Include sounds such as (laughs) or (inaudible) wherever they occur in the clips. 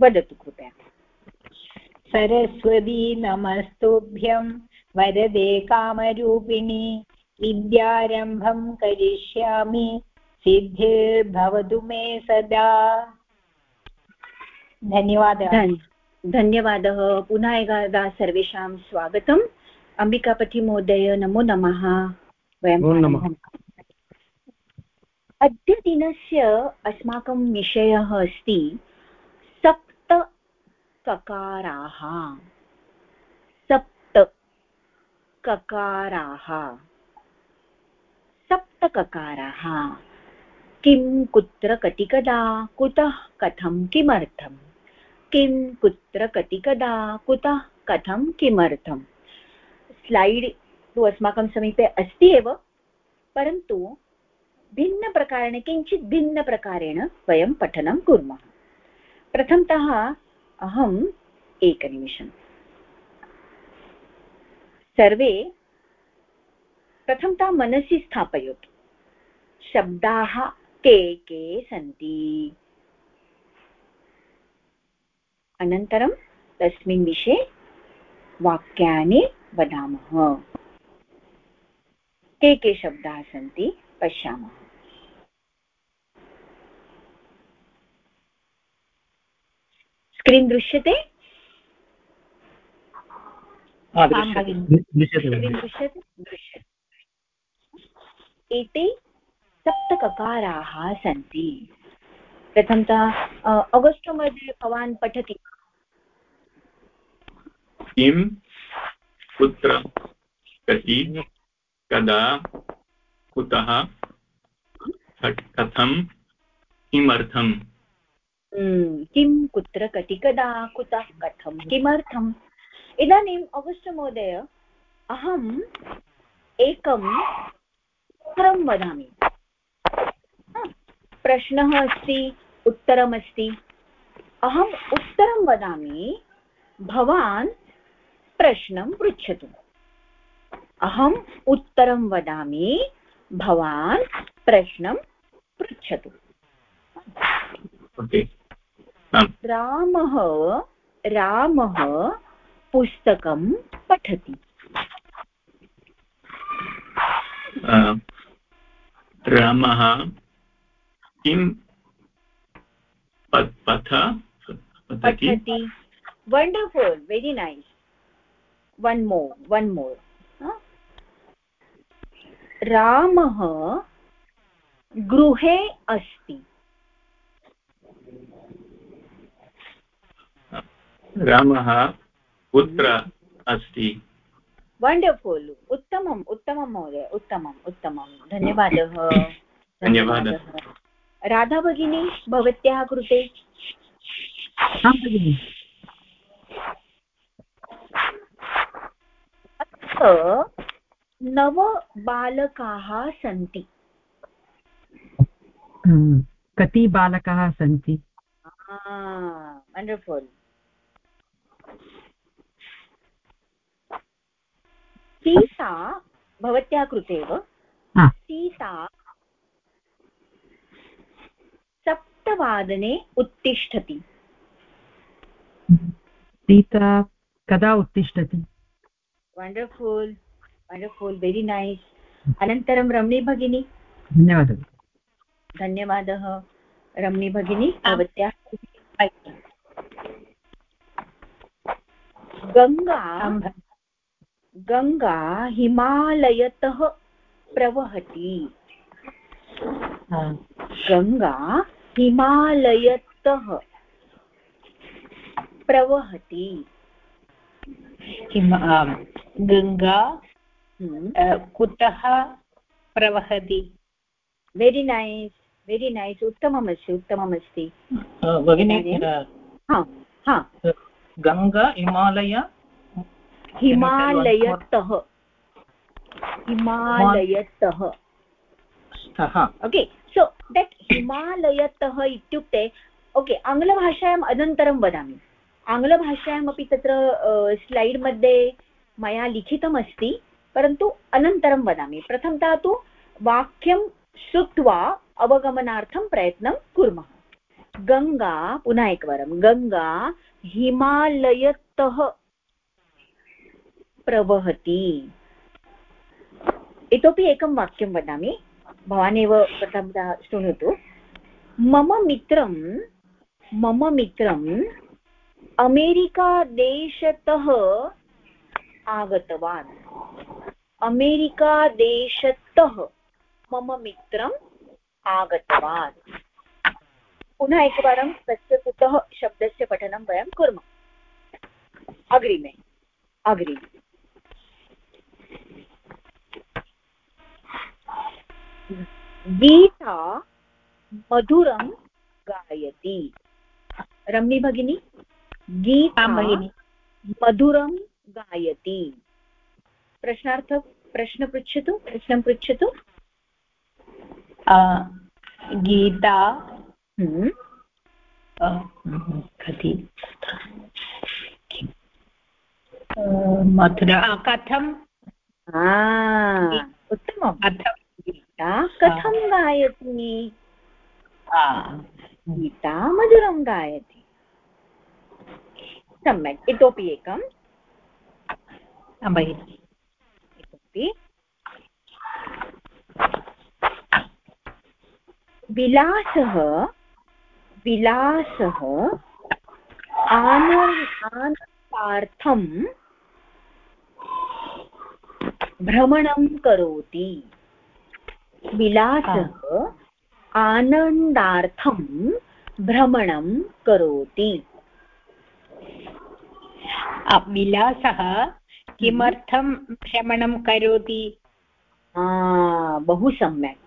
वदतु कृपया। सरस्वती नमस्तुभ्यं वरदे कामरूपिणि विद्यारम्भं करिष्यामि सिद्धिर्भवतु मे सदा। धन्यवादः। धन्यवादः। पुनः एकदा सर्वेषां स्वागतम्। अम्बिकापतिमहोदय नमो नमः। वयं अद्य दिनस्य अस्माकं विषयः अस्ति ककाराः। सप्त ककाराः। सप्तककाराः किं कुत्र कति कदा कुतः कथं किमर्थं किं कुत्र कति कदा कुतः कथं किमर्थं स्लैड् तु अस्माकं समीपे अस्ति एव, परन्तु भिन्नप्रकारेण, किञ्चित् भिन्नप्रकारेण वयं पठनं कुर्मः। प्रथमतः अहम् एकनिमिषम्। सर्वे प्रथमतः मनसि स्थापयतु। शब्दाः के के सन्ति। अनन्तरं तस्मिन् विषये वाक्यानि वदामः। के के शब्दाः सन्ति पश्यामः। स्क्रीन् दृश्यते? स्क्रीन् दृश्यते. दृश्यते एते सप्तककाराः सन्ति। प्रथमतः अगस्ट् मध्ये भवान् पठति किं? कुत्र? कति? कदा? कुतः? कथं? किमर्थम्? किं कुत्र कति कदा कुतः कथं, किमर्थम्? इदानीम् अगस्ट् महोदय, अहम् एकं उत्तरं वदामि। प्रश्नः अस्ति, उत्तरमस्ति। अहम् उत्तरं वदामि, भवान् प्रश्नं पृच्छतु। अहम् उत्तरं वदामि, भवान् प्रश्नं पृच्छतु। रामः रामः पुस्तकं पठति। रामः किं पठ पठति। Wonderful very nice one more one more रामः गृहे अस्ति। रामः कुत्र अस्ति। वण्डर्फुल् उत्तमम् उत्तमं महोदय उत्तमम् उत्तमं धन्यवादः। धन्यवादः। राधा भगिनी भवत्याः कृते? नव बालकाः सन्ति। कति बालकाः सन्ति? वण्डर्फुल् सीता भवत्याः कृते एव सीता सप्तवादने उत्तिष्ठति। सीता कदा उत्तिष्ठति? वण्डर्फुल् वण्डर्फुल् वेरि नैस् अनन्तरं रमणी भगिनी। धन्यवादः। धन्यवादः। रमणी भगिनी भवत्याः गङ्गा गङ्गा हिमालयतः प्रवहति। गङ्गा हिमालयतः प्रवहति। गङ्गा हम्म। कुतः प्रवहति? वेरि नैस् वेरि नैस् उत्तममस्ति उत्तममस्ति भगिनी गङ्गा हिमालय हिमालयतः. हिमालयतः. ओके सो देट् हिमालयतः इत्युक्ते ओके आङ्ग्लभाषायाम् अनन्तरं वदामि. आङ्ग्लभाषायामपि तत्र स्लैड् मध्ये मया लिखितमस्ति परन्तु अनन्तरं वदामि. प्रथमतः तु वाक्यं श्रुत्वा अवगमनार्थं प्रयत्नं कुर्मः. गङ्गा पुनः एकवारं गङ्गा हिमालयतः प्रवहति। इतोपि एकं वाक्यं वदामि। भवान् एव प्रथमतः शृणोतु मम मित्रं, मम मित्रम् अमेरिकादेशतः आगतवान्। अमेरिकादेशतः मम मित्रम् आगतवान्। पुनः एकवारं तस्य कुतः शब्दस्य पठनं वयं कुर्मः। अग्रिमे अग्रिमे। गीता मधुरं गायति। रम्मी भगिनी गीता मधुरं गायति। प्रश्नार्थ प्रश्न पृच्छतु प्रश्नं पृच्छतु। गीता। हम्म। कति मधुरा कथं? उत्तमं कथं कथं गायति? गीता मधुरं गायति। सम्यक्। इतोपि एकम्। इतोपि। विलासः विलासः आनन्दार्थं भ्रमणं करोति। विलासः आनन्दार्थं भ्रमणं करोति। विलासः किमर्थं भ्रमणं करोति? बहु सम्यक्।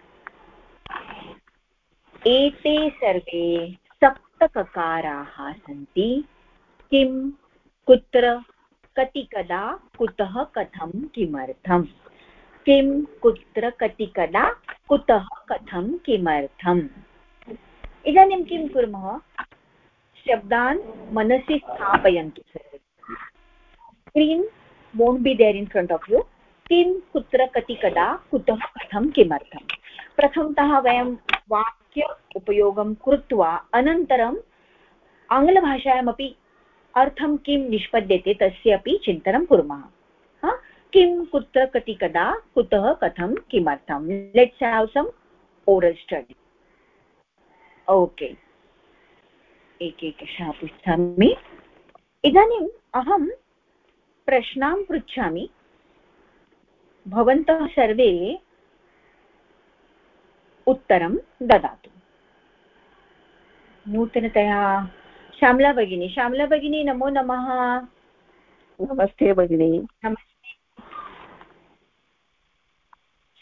एते सर्वे सप्तककाराः सन्ति। किं? कुत्र? कति कदा? कुतः? कथं? किमर्थम्? किं कुत्र कति कदा कुतः कथं किमर्थम्? इदानीं किं कुर्मः? शब्दान् मनसि स्थापयन्तु screen won't be there in front of you किं कुत्र कति कदा कुतः कथं किमर्थं प्रथमतः वयं वाक्य उपयोगं कृत्वा अनन्तरम् आङ्ग्लभाषायामपि अर्थं किं निष्पद्यते तस्य अपि चिन्तनं कुर्मः। किं कुत्र कति कदा कुतः कथं किमर्थं? लेट्स् हाव् सम् ओरल् स्टडि ओके एकैकशः पृच्छामि। इदानीम् अहं प्रश्नां पृच्छामि। भवन्तः सर्वे उत्तरं ददातु। नूतनतया श्यामला भगिनी श्यामला भगिनी नमो नमः। नमस्ते भगिनी। नमस्ते।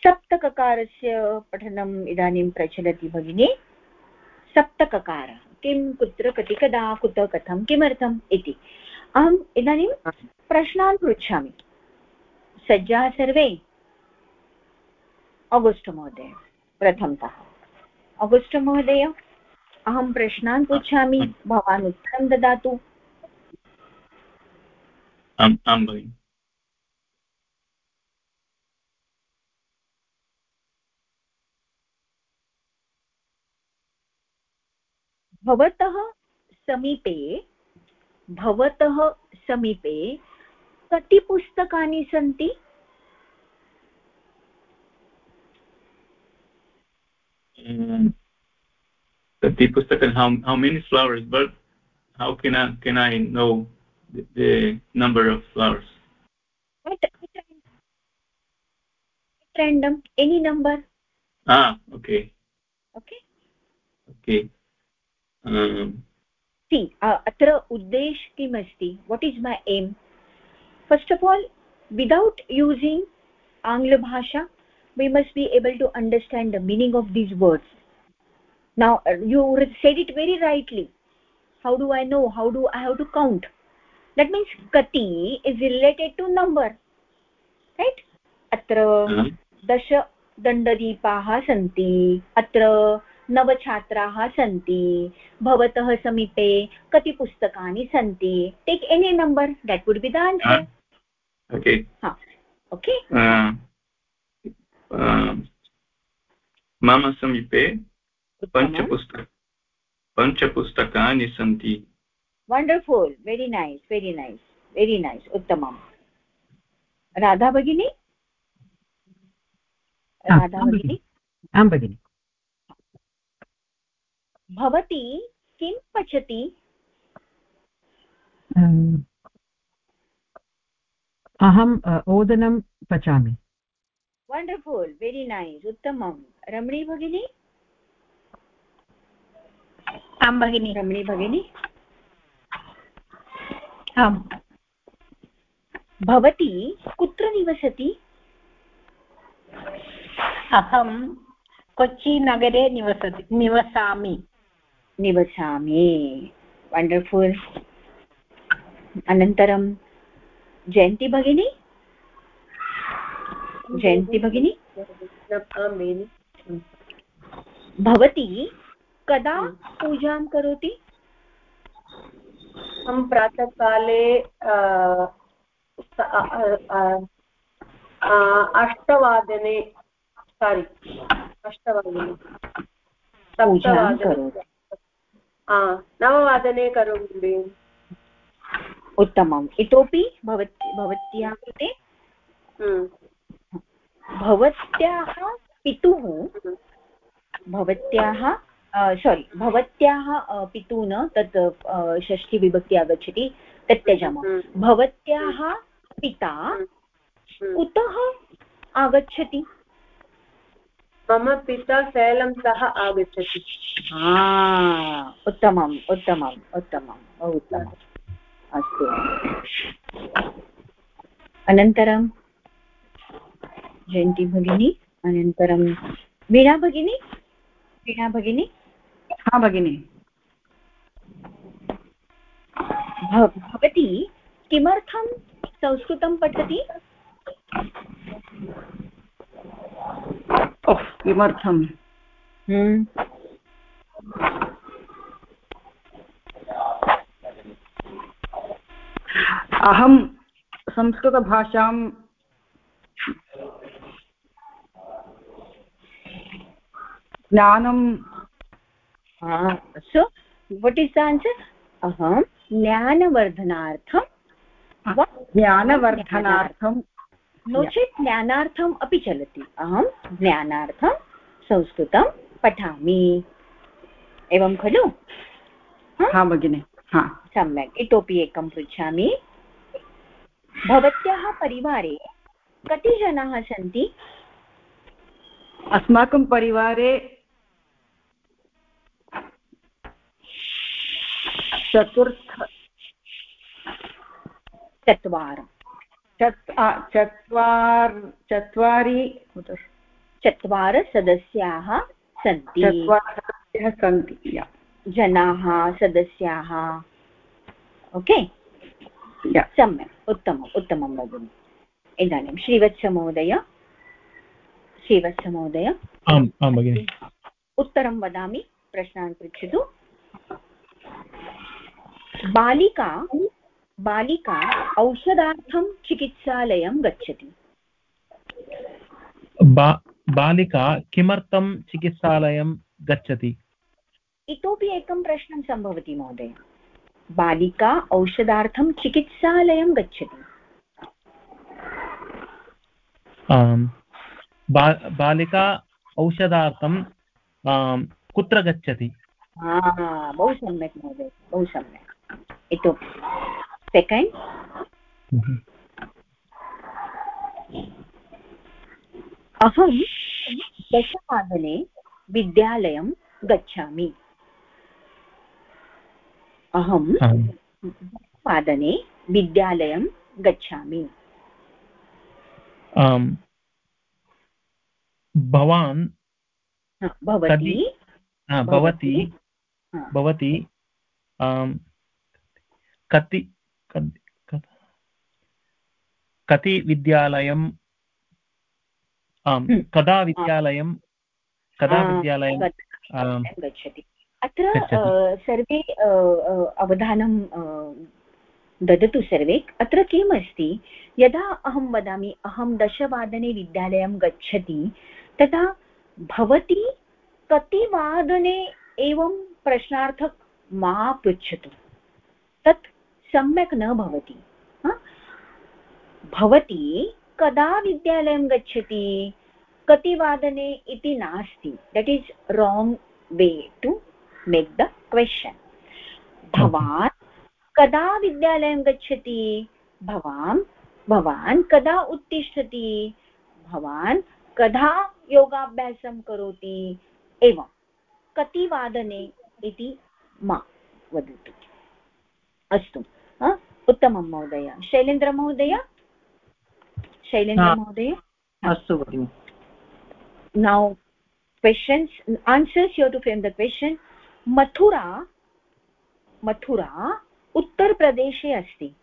सप्तककारस्य पठनम् इदानीं प्रचलति भगिनी। सप्तककारः। किं कुत्र कति कदा कुतः कथं किमर्थम् इति। अहम् इदानीं प्रश्नान् पृच्छामि। सज्जाः सर्वे? अगस्ट् महोदय प्रथमतः। अगस्ट् महोदय अहं प्रश्नान् पृच्छामि। भवान् उत्तरं ददातु। आम् आं भगिनि। भवतः समीपे भवतः समीपे कति पुस्तकानि सन्ति कति पुस्तकानि how many flowers but how can can I know the number of flowers random any number? Ah okay. Okay. Okay. Hmm. अत्र उद्देश किमस्ति? What is my aim first of all without using आङ्ग्लभाषा we must be able to understand the meaning of these words ना you said it very rightly how do I know how do I how to count that means कति is related to number right अत्र दशदण्डदीपाः सन्ति अत्र नवछात्राः सन्ति भवतः समीपे कति पुस्तकानि सन्ति। Take any number that would be the answer okay okay मम समीपे पञ्चपुस्तक पञ्चपुस्तकानि सन्ति। Wonderful very nice very nice very nice उत्तमम्। राधा भगिनी? राधा भगिनी। आं भगिनि। भवती किं पचति? अहम् ओदनं पचामि। वण्डर्फुल् वेरि नैस् उत्तमं रमणी भगिनी? आं भगिनि। रमणी भगिनी? आम्। भवती कुत्र निवसति? अहं कोच्चिनगरे निवसति निवसामि। निवसामि। वण्डर्फुल् अनन्तरं जयन्ती भगिनी? जयन्ती भगिनी? भवती कदा पूजां करोति? अहं प्रातःकाले अष्टवादने सारि अष्टवादने सप्तवादने नववादने करोमि उत्तमम् इतोपि भवत् भवत्याः कृते हम्म। भवत्याः पितुः भवत्याः सोरि भवत्याः पितुः न तत् षष्ठीविभक्ति आगच्छति तत् त्यजामः हम्म। भवत्याः पिता हम्म। कुतः आगच्छति मम पिता सेलंतः आगच्छति। उत्तमम् उत्तमम् उत्तमं बहु उत्तमम्। अस्तु। अनन्तरं जयन्ती भगिनी अनन्तरं वीणा भगिनी वीणा भगिनी। हा भगिनी। भवती किमर्थं संस्कृतं पठति? ओह् किमर्थम्? हम्म। अहं संस्कृतभाषां ज्ञानं सो वट् इस् आन्सर् अहं ज्ञानवर्धनार्थं ज्ञानवर्धनार्थं नो चेत् ज्ञानार्थम् अपि चलति। अहं ज्ञानार्थं संस्कृतं पठामि। एवं खलु? हा भगिनि। हा। सम्यक्। इतोपि एकं पृच्छामि। भवत्याः परिवारे कति जनाः सन्ति? अस्माकं परिवारे चतुर्थ चत्वारः। चत्वार् चत्वारि चत्वारः सदस्याः सन्ति। चत्वारः सन्ति जनाः सदस्याः। ओके? सम्यक्। उत्तमम् उत्तमं भगिनि। इदानीं श्रीवत्समहोदय। श्रीवत्समहोदय। आम् आं भगिनि। उत्तरं वदामि प्रश्नान् पृच्छतु। बालिका बालिका औषधार्थं चिकित्सालयं गच्छति। बा बालिका किमर्थं चिकित्सालयं गच्छति? इतोपि एकं प्रश्नं सम्भवति महोदय। बालिका औषधार्थं चिकित्सालयं गच्छति। बा बालिका औषधार्थं कुत्र गच्छति? बहु सम्यक् महोदय बहु सम्यक्। इतोपि। सेकेण्ड् अहं दशवादने विद्यालयं गच्छामि. अहं दशवादने विद्यालयं गच्छामि. भवान् भवती? भवती भवती कति कति विद्यालयं आम् हम्म। कदा विद्यालयं कदा विद्यालयं गच्छति। अत्र सर्वे अवधानं ददतु सर्वे। अत्र किम् अस्ति यदा अहं वदामि अहं दशवादने विद्यालयं गच्छति तदा भवती कति वादने एवं प्रश्नार्थक मा पृच्छतु तत् सम्यक् न भवति। भवती कदा विद्यालयं गच्छति? कति वादने इति नास्ति। That is wrong way to make the question भवान् कदा विद्यालयं गच्छति? भवान् भवान् कदा उत्तिष्ठति? भवान् कदा योगाभ्यासं करोति? एवं। कति वादने इति मा वदतु। अस्तु। उत्तमं महोदय शैलेन्द्रमहोदय शैलेन्द्रमहोदय अस्तु भगिनि now questions answers you to frame the question Mathura Mathura उत्तरप्रदेशे अस्ति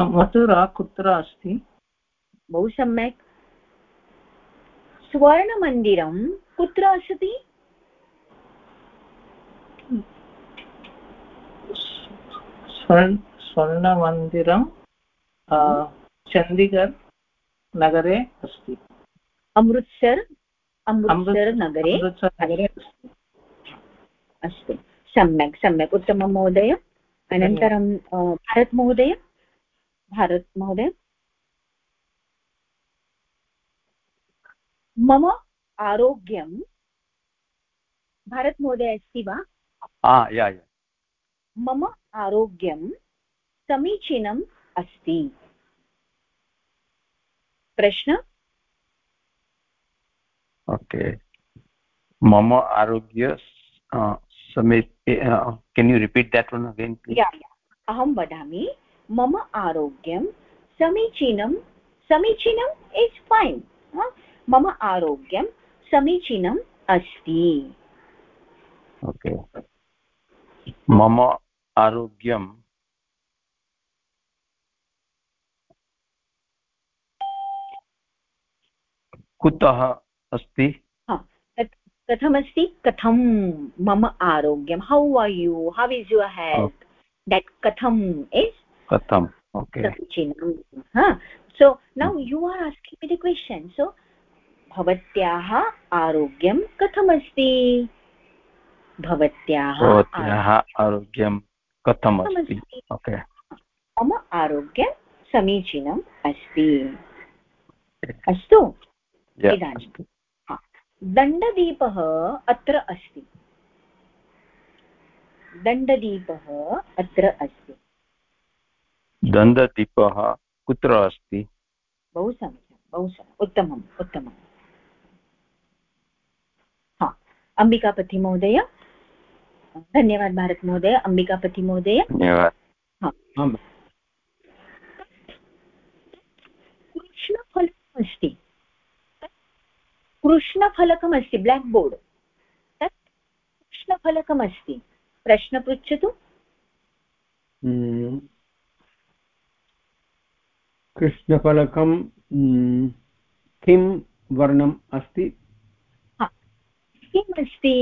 मथुरा कुत्र अस्ति बहु सम्यक् स्वर्णमन्दिरं कुत्र अस्ति स्वर्णमन्दिरं चण्डीगढ् नगरे अस्ति। अमृत्सर् अमृत्सर् नगरे नगरे अस्ति। अस्तु। सम्यक् सम्यक्। उत्तमं महोदय अनन्तरं भारत् महोदय भारत् महोदय मम आरोग्यं भारतमहोदय अस्ति वा? या या। मम आरोग्यं समीचीनम् अस्ति। प्रश्न? ओके। मम आरोग्य can you repeat that one again अहं वदामि मम आरोग्यं समीचीनं समीचीनम् इस् फैन् मम आरोग्यं समीचीनम् अस्ति। ओके। मम आरोग्यं कुतः अस्ति? कथमस्ति? कथं मम आरोग्यं? How are you how is your health that कथम् इस् कथम् ओके समीचीनं so now you are asking मि दि क्वशन् सो भवत्याः आरोग्यं कथमस्ति? भवत्याः भवत्याः आरोग्यं। कथम् अस्ति ओके। मम आरोग्यं समीचीनम् अस्ति? अस्तु। इदानीं दण्डदीपः अत्र अस्ति। दण्डदीपः अत्र अस्ति। दण्डदीपः कुत्र अस्ति? बहु समीचीनं बहु सम्यक्। उत्तमम् उत्तमम्। हा। अम्बिकापति महोदय धन्यवाद भारत महोदय अम्बिकापति महोदय। धन्यवाद। कृष्णफलकम् अस्ति कृष्णफलकमस्ति। ब्लाक् बोर्ड् तत् कृष्णफलकमस्ति। प्रश्न पृच्छतु। कृष्णफलकं किं वर्णम् अस्ति? किम् अस्ति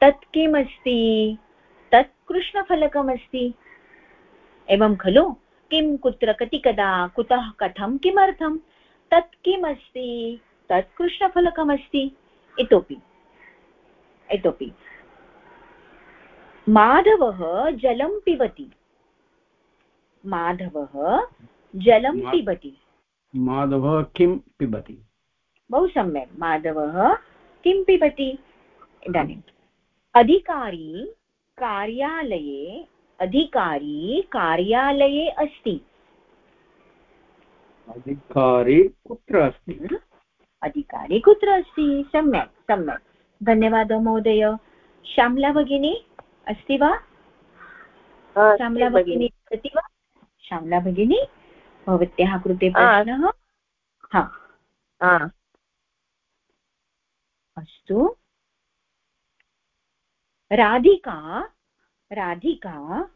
तत् किमस्ति तत् कृष्णफलकमस्ति एवं खलु? किं कुत्र कति कदा कुतः कथं किमर्थं? तत् किमस्ति तत् कृष्णफलकमस्ति इतोपि। इतोपि। माधवः जलं पिबति। माधवः जलं पिबति। माधवः किं पिबति? बहु सम्यक्। माधवः किं पिबति? इदानीम्। अधिकारी कार्यालये अधिकारी कार्यालये अस्ति। अधिकारी कुत्र अस्ति? अधिकारी कुत्र अस्ति? सम्यक् सम्यक्। धन्यवादः महोदय। श्यामला भगिनी अस्ति वा? श्यामला भगिनी। वदति वा? श्यामला भगिनी भवत्याः कृते प्रश्नः? हा। अस्तु। राधिका राधिका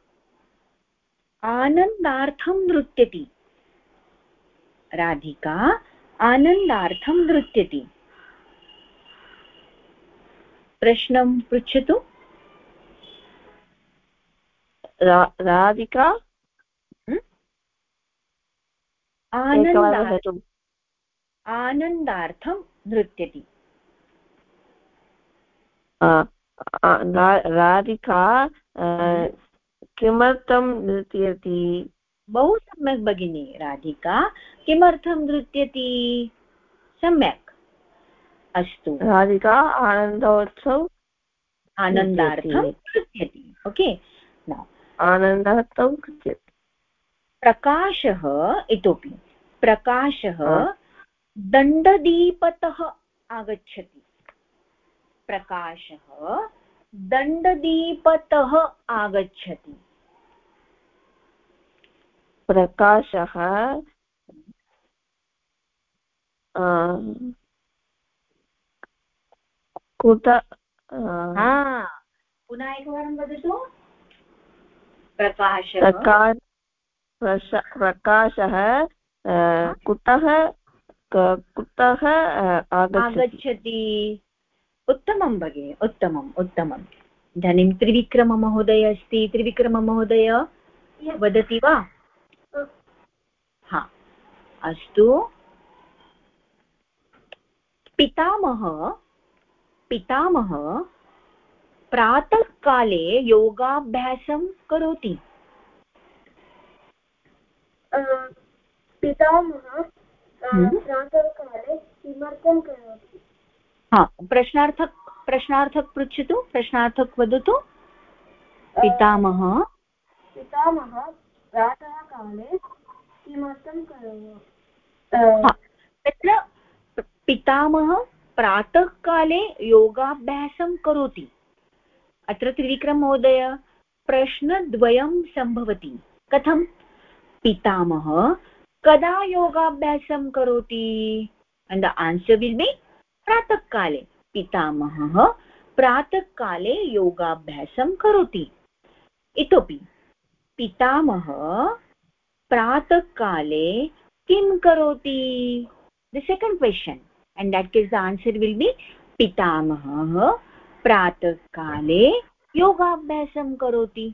आनन्दार्थं नृत्यति। राधिका आनन्दार्थं नृत्यति। प्रश्नं पृच्छतु। राधिका? आनन्दार्थं आनन्दार्थं नृत्यति। राधिका किमर्थं नृत्यति? बहु सम्यक् भगिनी राधिका किमर्थं नृत्यति? सम्यक्। अस्तु। राधिका आनन्दोत्सव आनन्दार्थं नृत्यति। ओके? आनन्दार्थं नृत्यति। प्रकाशः इतोपि प्रकाशः दण्डदीपतः आगच्छति। प्रकाशः दण्डदीपतः आगच्छति। प्रकाशः कुत पुनः एकवारं वदतु। प्रकाशः। प्रकाशः कुतः कुतः आगच्छति। उत्तमं भगिनि उत्तमम् उत्तमम् इदानीं त्रिविक्रममहोदय अस्ति त्रिविक्रममहोदय वदति वा? हा। अस्तु। पितामह पितामह प्रातःकाले योगाभ्यासं करोति। पितामह हम्म। प्रातःकाले किमर्थं करोति? हा प्रश्नार्थक प्रश्नार्थक पृच्छतु प्रश्नार्थक वदतु। पितामह। पितामह प्रातःकाले किमर्थं करोति तत्र पितामह प्रातःकाले योगाभ्यासं करोति। अत्र त्रिविक्रममहोदय प्रश्नद्वयं सम्भवति। कथं पितामह कदा योगाभ्यासं करोति? And the answer will be प्रातःकाले पितामहः प्रातःकाले योगाभ्यासं करोति। इतोपि पितामह प्रातःकाले किं करोति? The second question and that is the answer will be पितामहः प्रातःकाले योगाभ्यासं करोति।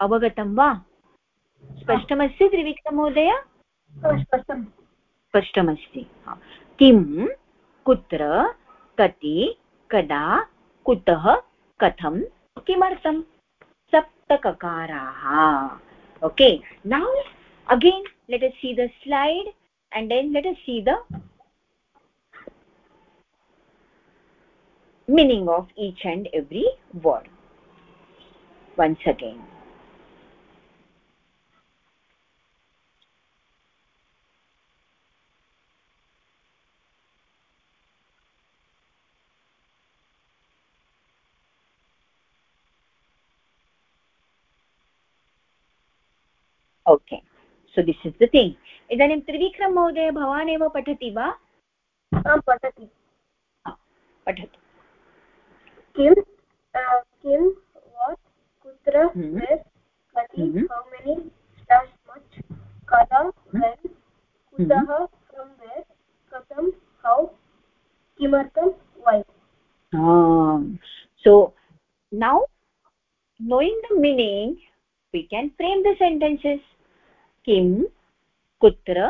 अवगतं वा? स्पष्टमस्ति त्रिविक्रमहोदय? स्पष्टं स्पष्टमस्ति। किं कुत्र, कति, कदा, कुतः, कथम किम सप्तककाराः। Okay now again let see the slide and then let see the meaning of each and every word once again okay so this is the thing इदानीं त्रिविक्रम महोदय भवान् एव पठति वा पठति पठतु किं किं वाट् कुत्र कति हौ मेनि मच् कदा वेन् कुतः फ्रम् वेर् कथं हौ किमर्थं वै so now knowing the meaning we can frame the sentences. किं कुत्र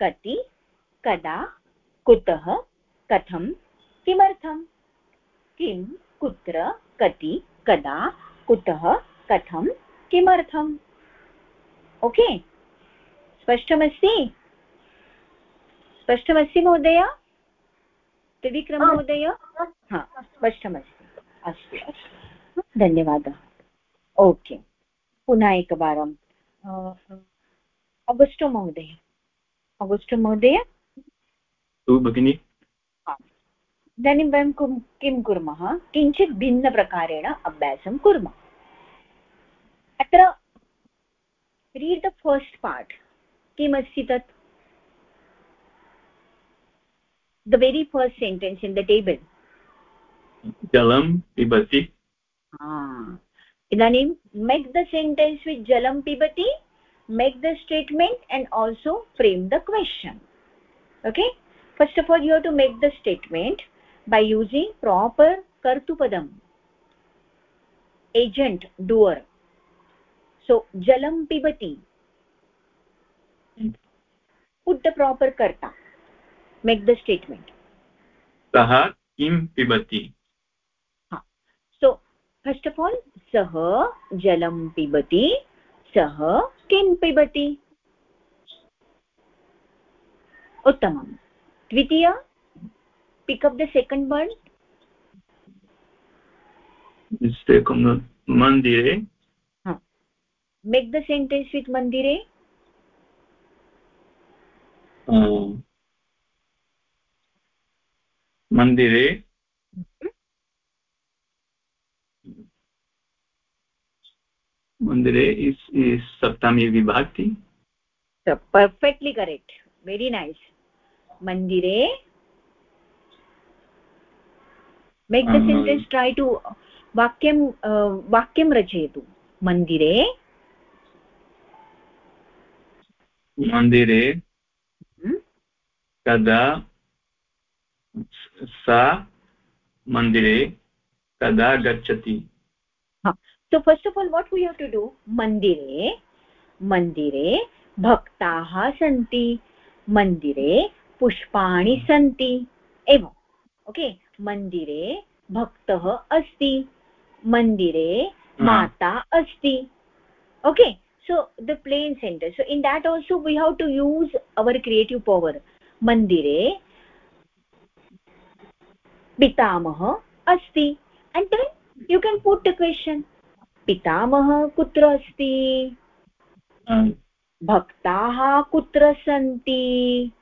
कति कदा कुतः कथं किमर्थं? किं कुत्र कति कदा कुतः कथं किमर्थम् ओके? स्पष्टमस्ति? स्पष्टमस्ति महोदय? त्रिविक्रम महोदय? हा स्पष्टमस्ति। अस्तु अस्तु। धन्यवादः। ओके। पुनः एकवारं अगस्टो महोदय। अगस्टो महोदय? भगिनि? इदानीं वयं किं कुर्मः? किञ्चित् भिन्नप्रकारेण अभ्यासं कुर्मः। अत्र रीड् द फस्ट् पार्ट् किमस्ति तत्? The very first sentence in the table जलं पिबति। इदानीं मेक् द सेण्टेन्स् वित् जलं पिबति। Make the statement and also frame the question okay first of all you have to make the statement by using proper kartupadam agent doer so jalam pibati put the proper karta make the statement सः किं पिबति first of all सः जलं पिबति सः किं पिबति? उत्तमं द्वितीय pick up the second word मन्दिरे मेक् द सेण्टेन्स् वित् मन्दिरे मंदिरे इस, इस सप्तमी विभक्ति परफेक्टली करेक्ट वेरी नाइस मंदिरे। Make the sentence try to वाक्यम uh, वाक्यम रचयतु। मंदिरे। मंदिरे। हम्म। कदा सा मंदिरे। कदा गच्छति। So first of all what we have to do मन्दिरे मन्दिरे भक्ताः सन्ति मन्दिरे पुष्पाणि सन्ति एवम् ओके मन्दिरे भक्तः अस्ति मन्दिरे माता अस्ति okay so the plain sentence so in that also we have to use our creative power मन्दिरे पितामह अस्ति and then you can put the question पितामह कुत्र अस्ति? हाँ। भक्ताः कुत्र सन्ति?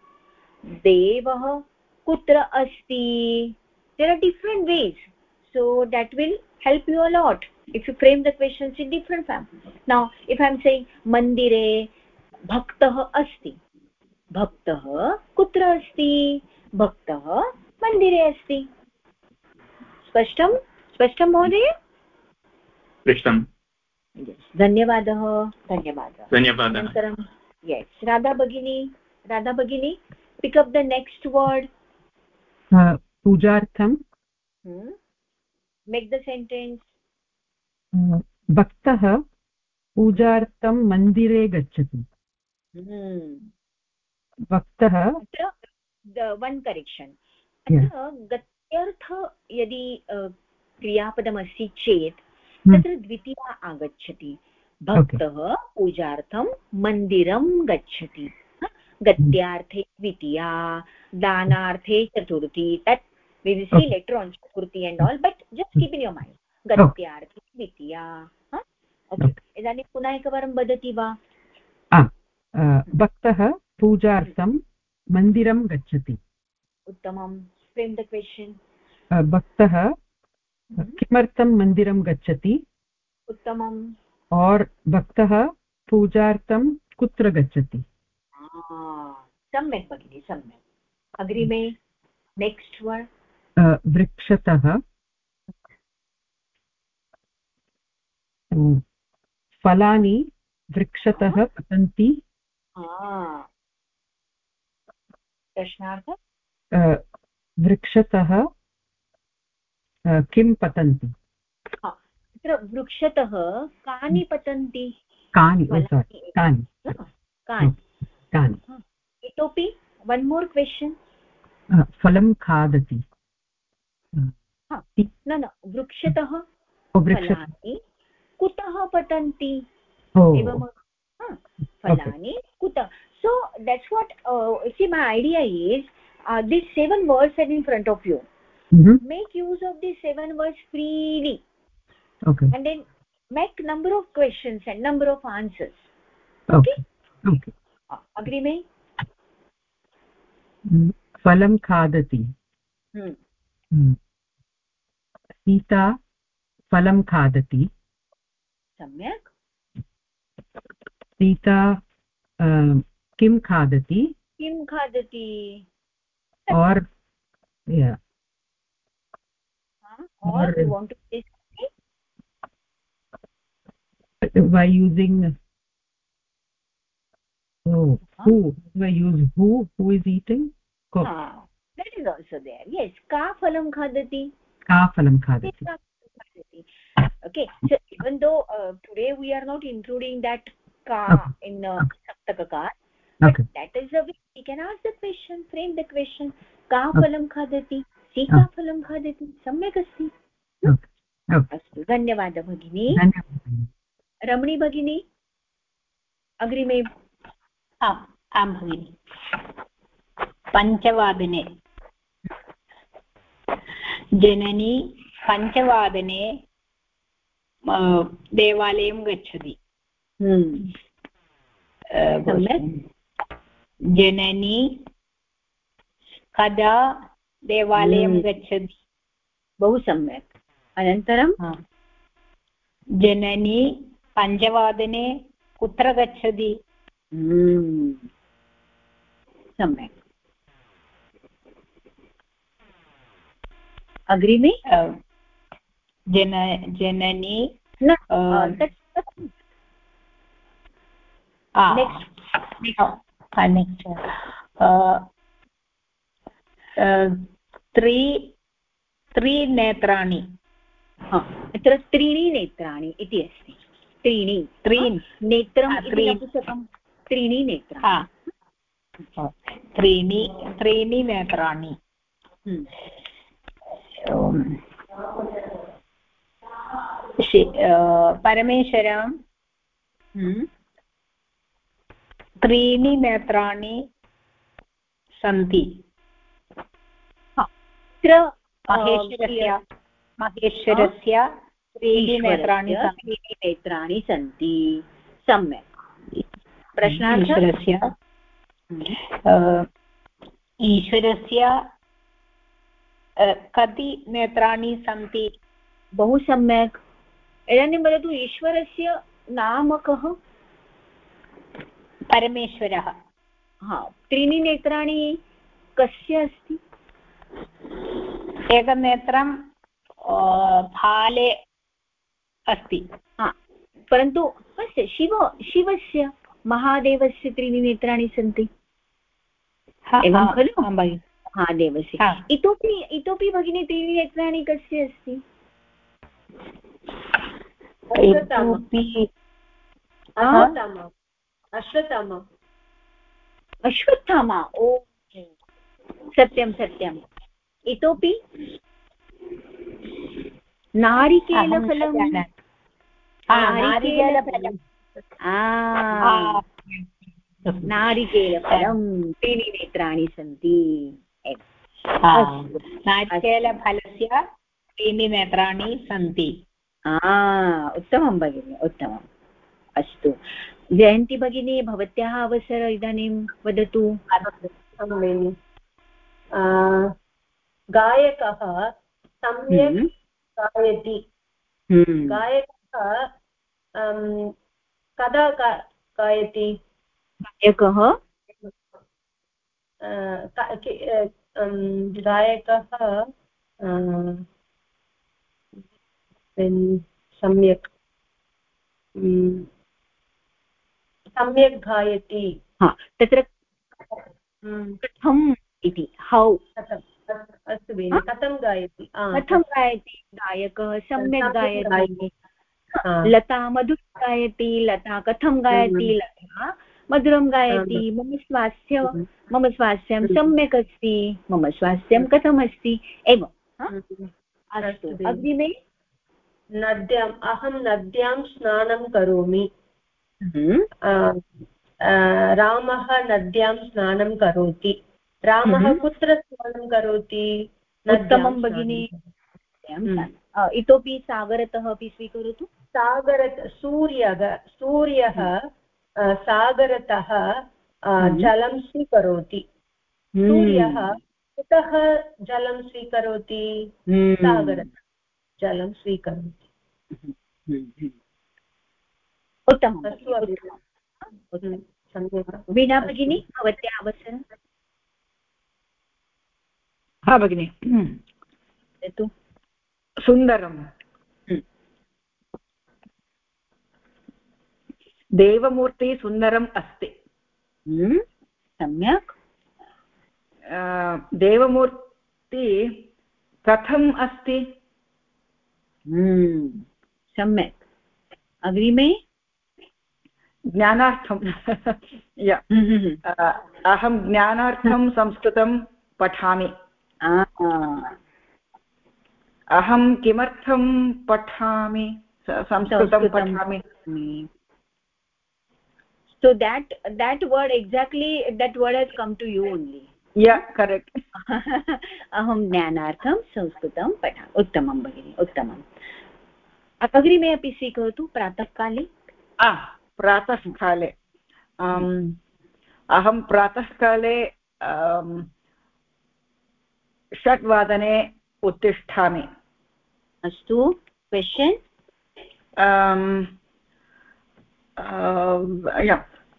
देवः कुत्र अस्ति? There are different ways so that will help you a lot if you frame the questions in different frame ना इफ् ऐ एम् से मन्दिरे भक्तः अस्ति भक्तः कुत्र अस्ति भक्तः मन्दिरे अस्ति स्पष्टं स्पष्टं महोदय पृष्टम् धन्यवादः। धन्यवादः। धन्यवादः। अनन्तरं यस् राधा भगिनी राधा भगिनी pick up the next word पूजार्थं। Make the sentence भक्तः पूजार्थं मन्दिरे गच्छति। भक्तः वन् करेक्षन् अत्र गत्यर्थ यदि क्रियापदमस्ति चेत् तत्र द्वितीया आगच्छति। भक्तः पूजार्थं मन्दिरं गच्छति। गत्यार्थे द्वितीया दानार्थे चतुर्थी तत् we will see later on chaturthi and all but just keep in your mind गत्यार्थे द्वितीया ओके इदानीं पुनः एकवारं वदति वा? भक्तः पूजार्थं मन्दिरं गच्छति। उत्तमं। फ्रेम् द क्वेश्चन् भक्तः किमर्थं मन्दिरं गच्छति? उत्तमम्। और् भक्तः पूजार्थं कुत्र गच्छति? सम्यक् भगिनि सम्यक्। अग्रिमे नेक्स्ट् वर्ड् वृक्षतः। फलानि वृक्षतः पतन्ति। प्रश्नार्थ? वृक्षतः किं पतन्ति? तत्र वृक्षतः कानि पतन्ति? कानि कानि। कानि? कानि। इतोपि वन् मोर् क्वेश्चन् फलं खादति। न न वृक्षतः फलानि कुतः पतन्ति? एवं फलानि कुत? What uh, see my idea is uh, these seven words are in front of you. Mm -hmm. make use of these seven words freely okay and then make number of questions and number of answers okay okay uh, अग्रिमे फलं खादति सीता फलं खादति सम्यक् सीता किं खादति किं खादति और yeah or you want to say by using oh who do i use who who is eating? Ko. Ah, that is also there. Yes ka phalam khadati. Ka phalam khadati. Okay so even though uh, today we are not including that ka okay. in uh, okay. saptakakar okay. that is a way we can ask the question frame the question. Ka phalam khadati Sita फलं खादति सम्यक् अस्ति। अस्तु। धन्यवादः भगिनी। रमणी भगिनी अग्रिमे आम् आं भगिनि। पञ्चवादने। जननी पञ्चवादने देवालयं गच्छति। हम्म, जननी कदा देवालयं हम्म। गच्छति बहु सम्यक्। अनन्तरं जननी पञ्चवादने कुत्र गच्छति? हम्म, सम्यक्। अग्रिमे? जन जननी न त्रि त्रिनेत्राणि अत्र त्रीणि नेत्राणि इति अस्ति त्रीणि हा, इति त्रीणि। नेत्राणि त्रीणि त्रीणि नेत्राणि परमेश्वरं त्रीणि नेत्राणि सन्ति अत्र महेश्वरस्य महेश्वरस्य त्रीणि नेत्राणि त्रीणि नेत्राणि सन्ति. सम्यक्. प्रश्नार्थः? ईश्वरस्य हम्म, कति नेत्राणि सन्ति? बहु सम्यक्. इदानीं वदतु ईश्वरस्य नाम कः परमेश्वरः. हा त्रीणि नेत्राणि कस्य अस्ति? एकनेत्रं फाले अस्ति। हा परन्तु कस्य शिव शिवस्य महादेवस्य त्रीणि नेत्राणि सन्ति। हा, एवं खलु? हा। महादेवस्य। इतोपि इतोपि भगिनी त्रीणि नेत्राणि कस्य अस्ति? अश्वत्थामा। अश्वत्थामा? ओ सत्यं सत्यम् इतोपि नारिकेलफलं नारिकेल- नारिकेलफलं नारिकेलफलं त्रीणि नेत्राणि सन्ति। नारिकेलफलस्य त्रीणि नेत्राणि सन्ति उत्तमं भगिनि उत्तमम्. अस्तु. जयन्ती भगिनी भवत्याः अवसर इदानीं वदतु. गायकः सम्यक् हम्म, गायति। हम्म। गायकः अं, कदा गायति? गायकः? गायकः सम्यक्। अं, सम्यक् गायति। हा तत्र कथम् इति? हौ कथम्? अस्तु भगिनि कथं गायति? कथं गायति? गायकः सम्यक् गायति। गायति। लता मधुरं गायति लता कथं गायति? हम्म। लता मधुरं गायति। मम स्वास्थ्य मम स्वास्थ्यं सम्यक् अस्ति। मम स्वास्थ्यं कथम् अस्ति? एवं। हा? हम्म। अस्तु। अग्रिमे नद्याम् अहं नद्यां स्नानं करोमि। हम्म, रामः नद्यां स्नानं करोति। रामः हम्म। कुत्र स्नानं करोति? उत्तमं भगिनी। हम्म। अ, इतोपि सागरतः अपि स्वीकरोतु। सागर सूर्यः सूर्यः अ, सागरतः हम्म। जलं स्वीकरोति। सूर्यः कुतः जलं स्वीकरोति? हम्म। सागरतः जलं स्वीकरोति। हम्म, हम्म। उत्तमम् अस्तु। हम्म, सम्यक्। वीणा भगिनी भवत्याः अवसरं? हा भगिनि। वदतु सुन्दरम्। देवमूर्तिः सुन्दरम् अस्ति। हम्म, सम्यक्। देवमूर्ति कथम् अस्ति? हम्म, सम्यक्। अग्रिमे? ज्ञानार्थं। (laughs) या। हम्म, हम्म, हम्म। अहं ज्ञानार्थं संस्कृतं पठामि। अहं किमर्थं पठामि? संस्कृतं पठामि? So that that word exactly that word has come to you only. या करेक्ट् (laughs) अहं ज्ञानार्थं संस्कृतं पठामि। उत्तमं भगिनि उत्तमम्। अग्रिमे अपि स्वीकरोतु प्रातःकाले? प्रातःकाले। अहं प्रातःकाले अम्, षड्वादने उत्तिष्ठामि। अस्तु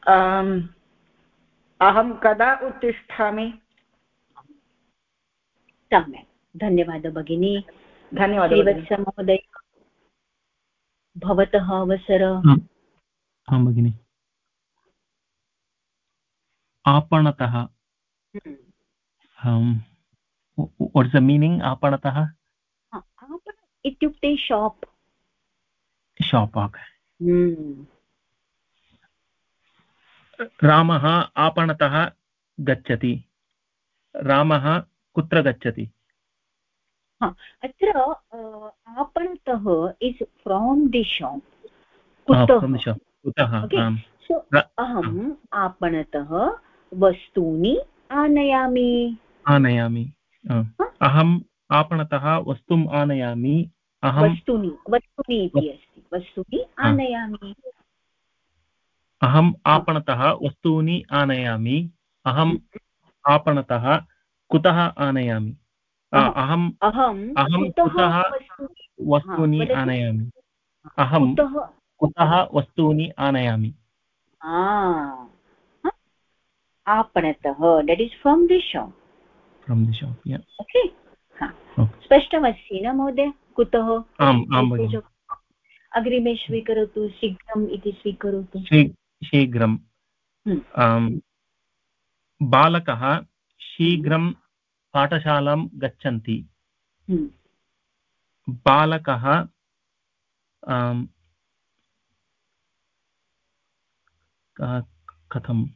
अम्, अहं कदा उत्तिष्ठामि? सम्यक्। धन्यवादः भगिनी। धन्यवादः। श्रीवत्समहोदय भवतः अवसर। आं भगिनि। आपणतः। मीनिङ्ग् आपणतः हा, आपण इत्युक्ते शाप् शाप् रामः आपणतः गच्छति रामः कुत्र गच्छति अत्र आपणतः इस् फ्रोम् दि शाप् कुतः the अहम् आपणतः वस्तूनि आनयामि आनयामि. अहम् आपणतः वस्तुम् आनयामि अहं वस्तूनि वस्तूनि इति अस्ति। वस्तूनि आनयामि। अहम् आपणतः वस्तूनि आनयामि अहम् आपणतः कुतः आनयामि? अहम् अहम् अहं कुतः वस्तूनि आनयामि? अहं कुतः वस्तूनि आनयामि? आपणतः that is from the shop from the shop okay स्पष्टमस्ति न महोदय? कुतः? आम् अग्रिमे स्वीकरोतु शीघ्रम् इति स्वीकरोतु। शीघ्रं हम्म। बालकः शीघ्रं पाठशालां गच्छन्ति। हम्म। बालकः कथं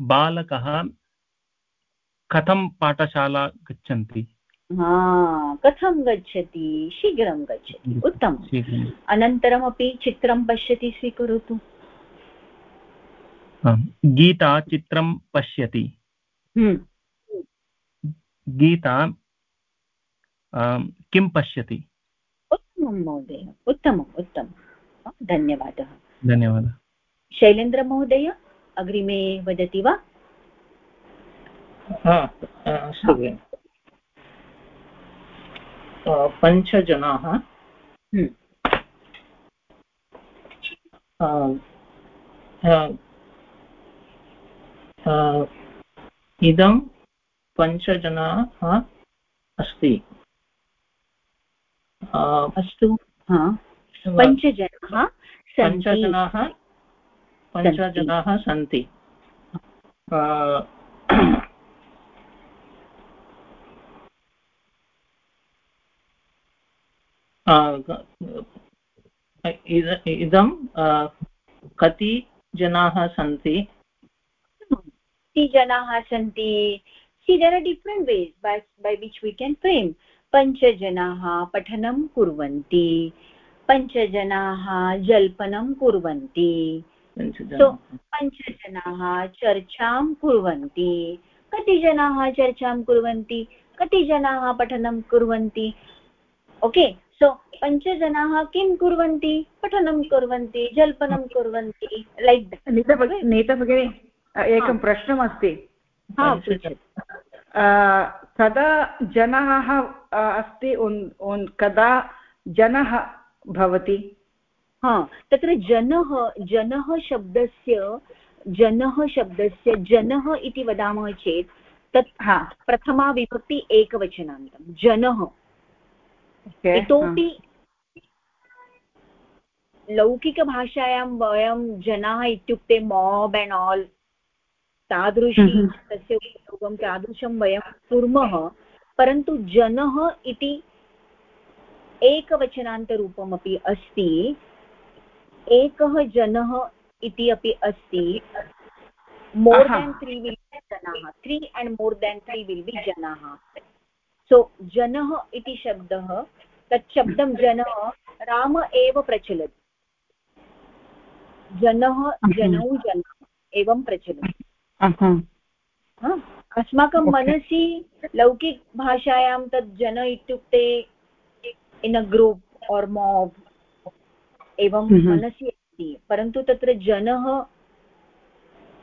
बालकः कथं पाठशाला गच्छन्ति? हा कथं गच्छति? शीघ्रं गच्छति उत्तमम्। अनन्तरमपि चित्रं पश्यति स्वीकरोतु। गीता चित्रं पश्यति। हम्म। गीता किं पश्यति? उत्तमं महोदय उत्तमम् उत्तमं धन्यवादः। धन्यवादः। शैलेन्द्रमहोदय अग्रिमे वदति वा? भगिनि अ, पञ्चजनाः। हम्म। इदं पञ्चजनाः अस्ति। अस्तु। पञ्चजनाः पञ्चजनाः पञ्चजनाः सन्ति अ, अ, इद- कति जनाः सन्ति कति जनाः सन्ति see there are different ways by which we can frame पञ्चजनाः पठनं कुर्वन्ति पञ्चजनाः जल्पनं कुर्वन्ति सो पञ्चजनाः चर्चां कुर्वन्ति कति जनाः चर्चां कुर्वन्ति कति जनाः पठनं कुर्वन्ति ओके सो पञ्चजनाः किं कुर्वन्ति? पठनं कुर्वन्ति जल्पनं कुर्वन्ति लैक् नीता भगिनी नीता भगिनी एकं प्रश्नमस्ति। कदा जनाः अस्ति? कदा जनः भवति? हा तत्र जनः जनः शब्दस्य जनः शब्दस्य जनः इति वदामः चेत् तत् हा। प्रथमा विभक्ति एकवचनान्तं। जनः। इतोपि लौकिकभाषायां वयं जनाः इत्युक्ते माब् एण्ड् आल् तादृशी हम्म। तस्य उपयोगं तादृशं वयं कुर्मः परन्तु जनः इति एकवचनान्तरूपमपि अस्ति एकः जनः इति अपि अस्ति more. Than three will be जनाः three and more than three will be जनाः सो जनः इति शब्दः तत् शब्दं जनः राम एव प्रचलति। जनः जनौ जनः एवं प्रचलति? अस्माकं मनसि लौकिकभाषायां तत् जन इत्युक्ते इन् अ ग्रूप् और् माब् एवं मनसि अस्ति। परन्तु तत्र जनः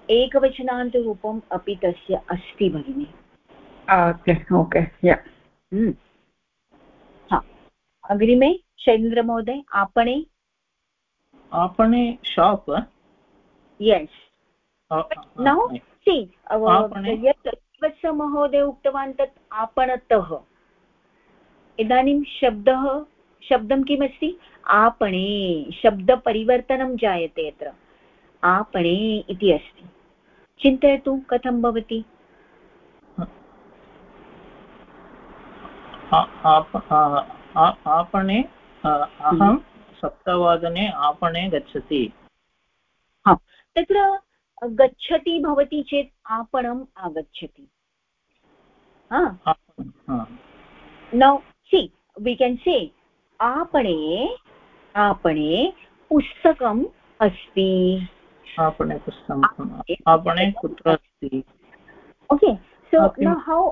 एकवचनान्तरूपम् अपि तस्य अस्ति भगिनि। ओके ओके या अग्रिमे शैलेन्द्रमहोदय आपणे आपणे शाप् यस् नौ सि? यत् वत्समहोदय उक्तवान् तत् आपणतः इदानीं शब्दः शब्दं किमस्ति आपणे शब्दपरिवर्तनं जायते अत्र आपणे इति अस्ति चिन्तयतु कथं भवति आ- आप- आ- आ- आपणे अहं सप्तवादने आपणे गच्छति। तत्र गच्छति भवति चेत् आपणम् आगच्छति. नौ सि वि केन् से आपणे आपणे पुस्तकम् अस्ति। आपणे पुस्तकम् आपणे कुत्र अस्ति? Okay so. न हौ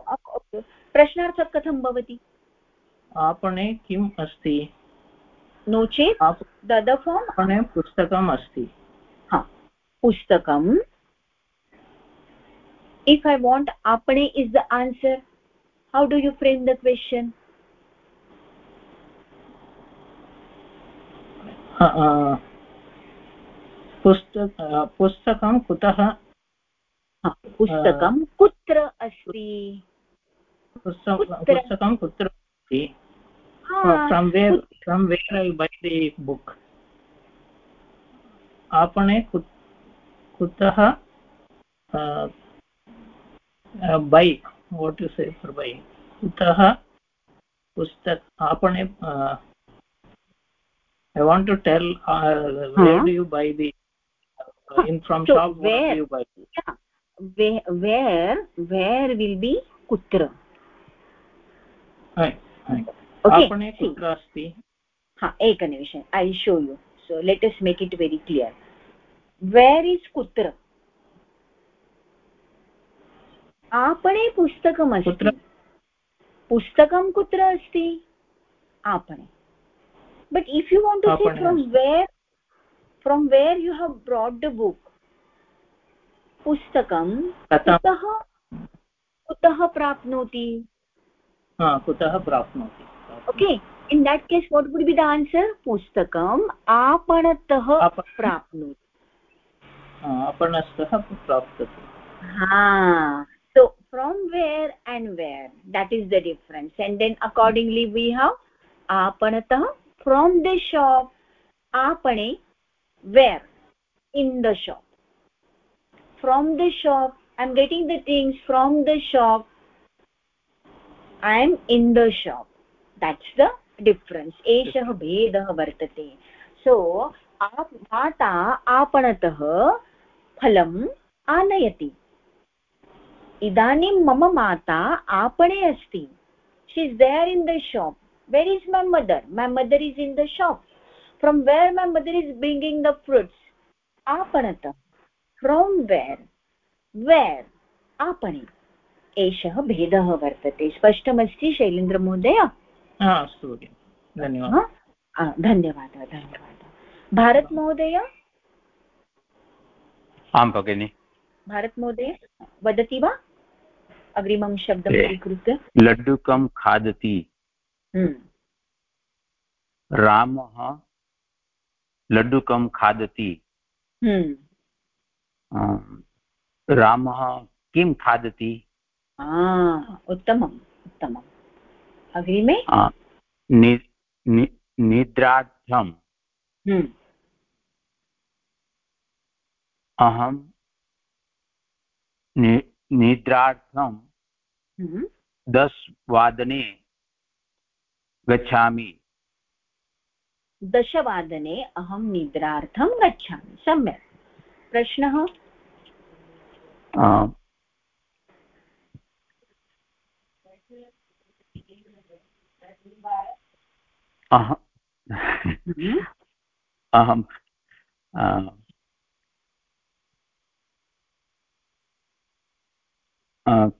प्रश्नार्थः कथं भवति? आपणे किम् अस्ति? नो चेत् आप- आपणे पुस्तकम् अस्ति। पुस्तकम्। If i want apane is the answer. How do you frame the question? अ, अ, पुस्तक अ, पुस्तकं कुतः? पुस्तकं कुत्र अस्ति? पुस्तक कुत्र? अस्ति from where? From where I buy the book आपणे कुतः बै वाट् यु से फर् बै कुतः पुस्तक आपणे I want to tell where do you buy the in from So, shop where? You buy yeah. where where where will be kutra okay आपणे see. कुत्र अस्ति ekanimisha i'll show you. So let us make it very clear. Where is kutra आपणे पुस्तकमस्ति कुत्र? पुस्तकं कुत्र अस्ति? आपणे but if you want to say from. Where from where you have brought the book पुस्तकं कुतः कुतः प्राप्नोति? हा, हाँ, कुतः प्राप्नोति। Okay in that case what would be the answer पुस्तकम् आपणतः प्राप्नोति। हाँ, आपणस्तः प्राप्तति। So from where and where that is the difference and then accordingly we have आपणतः from the shop आपणे where in the shop from the shop I am getting the things from the shop i am in the shop that's the difference. एषः भेदः वर्तते सो माता आपणतः फलम् आनयति। इदानीं मम माता आपणे अस्ति। She is there in the shop where is my mother my mother is in the shop from where my mother is bringing the fruits आपणतः from where where आपणे एषः भेदः वर्तते। स्पष्टमस्ति शैलेन्द्रमहोदय? हा अस्तु भगिनि। धन्यवादः। हा? धन्यवादः धन्यवादः। भारतमहोदय आं भगिनि। भारतमहोदय वदति वा? अग्रिमं शब्दं स्वीकृत्य। लड्डुकं खादति। हम्म, रामः लड्डुकं खादति। हम्म। अं, रामः किं खादति? उत्तमम् उत्तमम् अग्रिमे निद्रार्थम् अहं निद्रार्थं दशवादने गच्छामि दशवादने अहं निद्रार्थं गच्छामि सम्यक् प्रश्नः अहम् हम्म।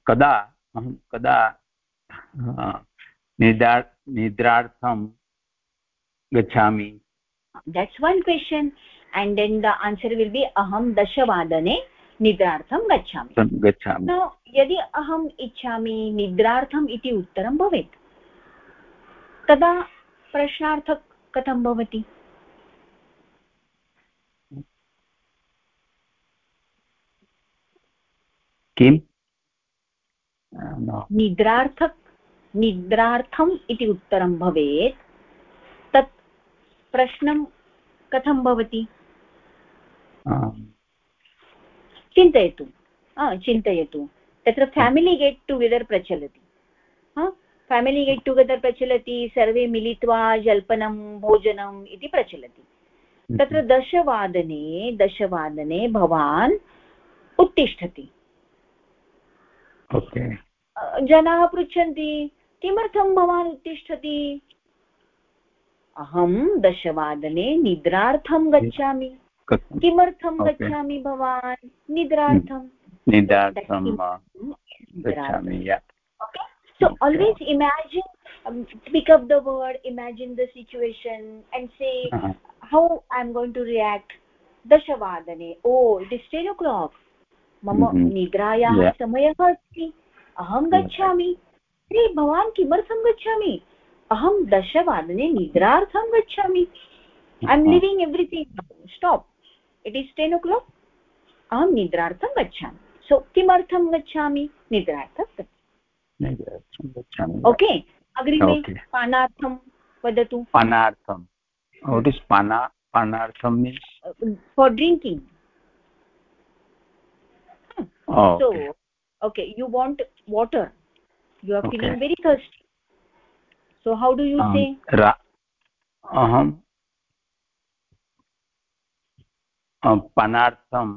कदा अहं कदा निद्रा निद्रार्थं गच्छामि? That's one question and then the answer will be अहं दशवादने निद्रार्थं गच्छामि। गच्छामि। यदि अहम् इच्छामि निद्रार्थम् इति उत्तरं भवेत् तदा प्रश्नार्थक कथं भवति? किम्? न निद्रार्थक निद्रार्थम् इति उत्तरं भवेत्। तत् प्रश्नं कथं भवति? चिन्तयतु। चिन्तयतु। तत्र फेमिलि गेट् टुगेदर् प्रचलति। फेमिलि गेट् टुगेदर् प्रचलति सर्वे मिलित्वा जल्पनं भोजनम् इति प्रचलति तत्र दशवादने दशवादने भवान् उत्तिष्ठति जनाः पृच्छन्ति किमर्थं भवान् उत्तिष्ठति अहं दशवादने निद्रार्थं गच्छामि किमर्थं गच्छामि भवान् निद्रार्थं निद्रार्थं। गच्छामि so always imagine um, pick up the word imagine the situation and say Uh-huh. how i'm going to react दशवादने oh it is ten o'clock मम. निद्रायाः Yeah. समयः अस्ति अहं गच्छामि अरे भवान् किमर्थं गच्छामि अहं दशवादने निद्रार्थं गच्छामि I am. Living everything stop it is ten o'clock अहं निद्रार्थं गच्छामि सो किमर्थं गच्छामि निद्रार्थं गच्छामि ओके अग्रिमे पानार्थं वदतु। पानार्थं वट् इस् पाना पानार्थं means for drinking so okay you want water you are feeling very first so how do you say अहं पानार्थं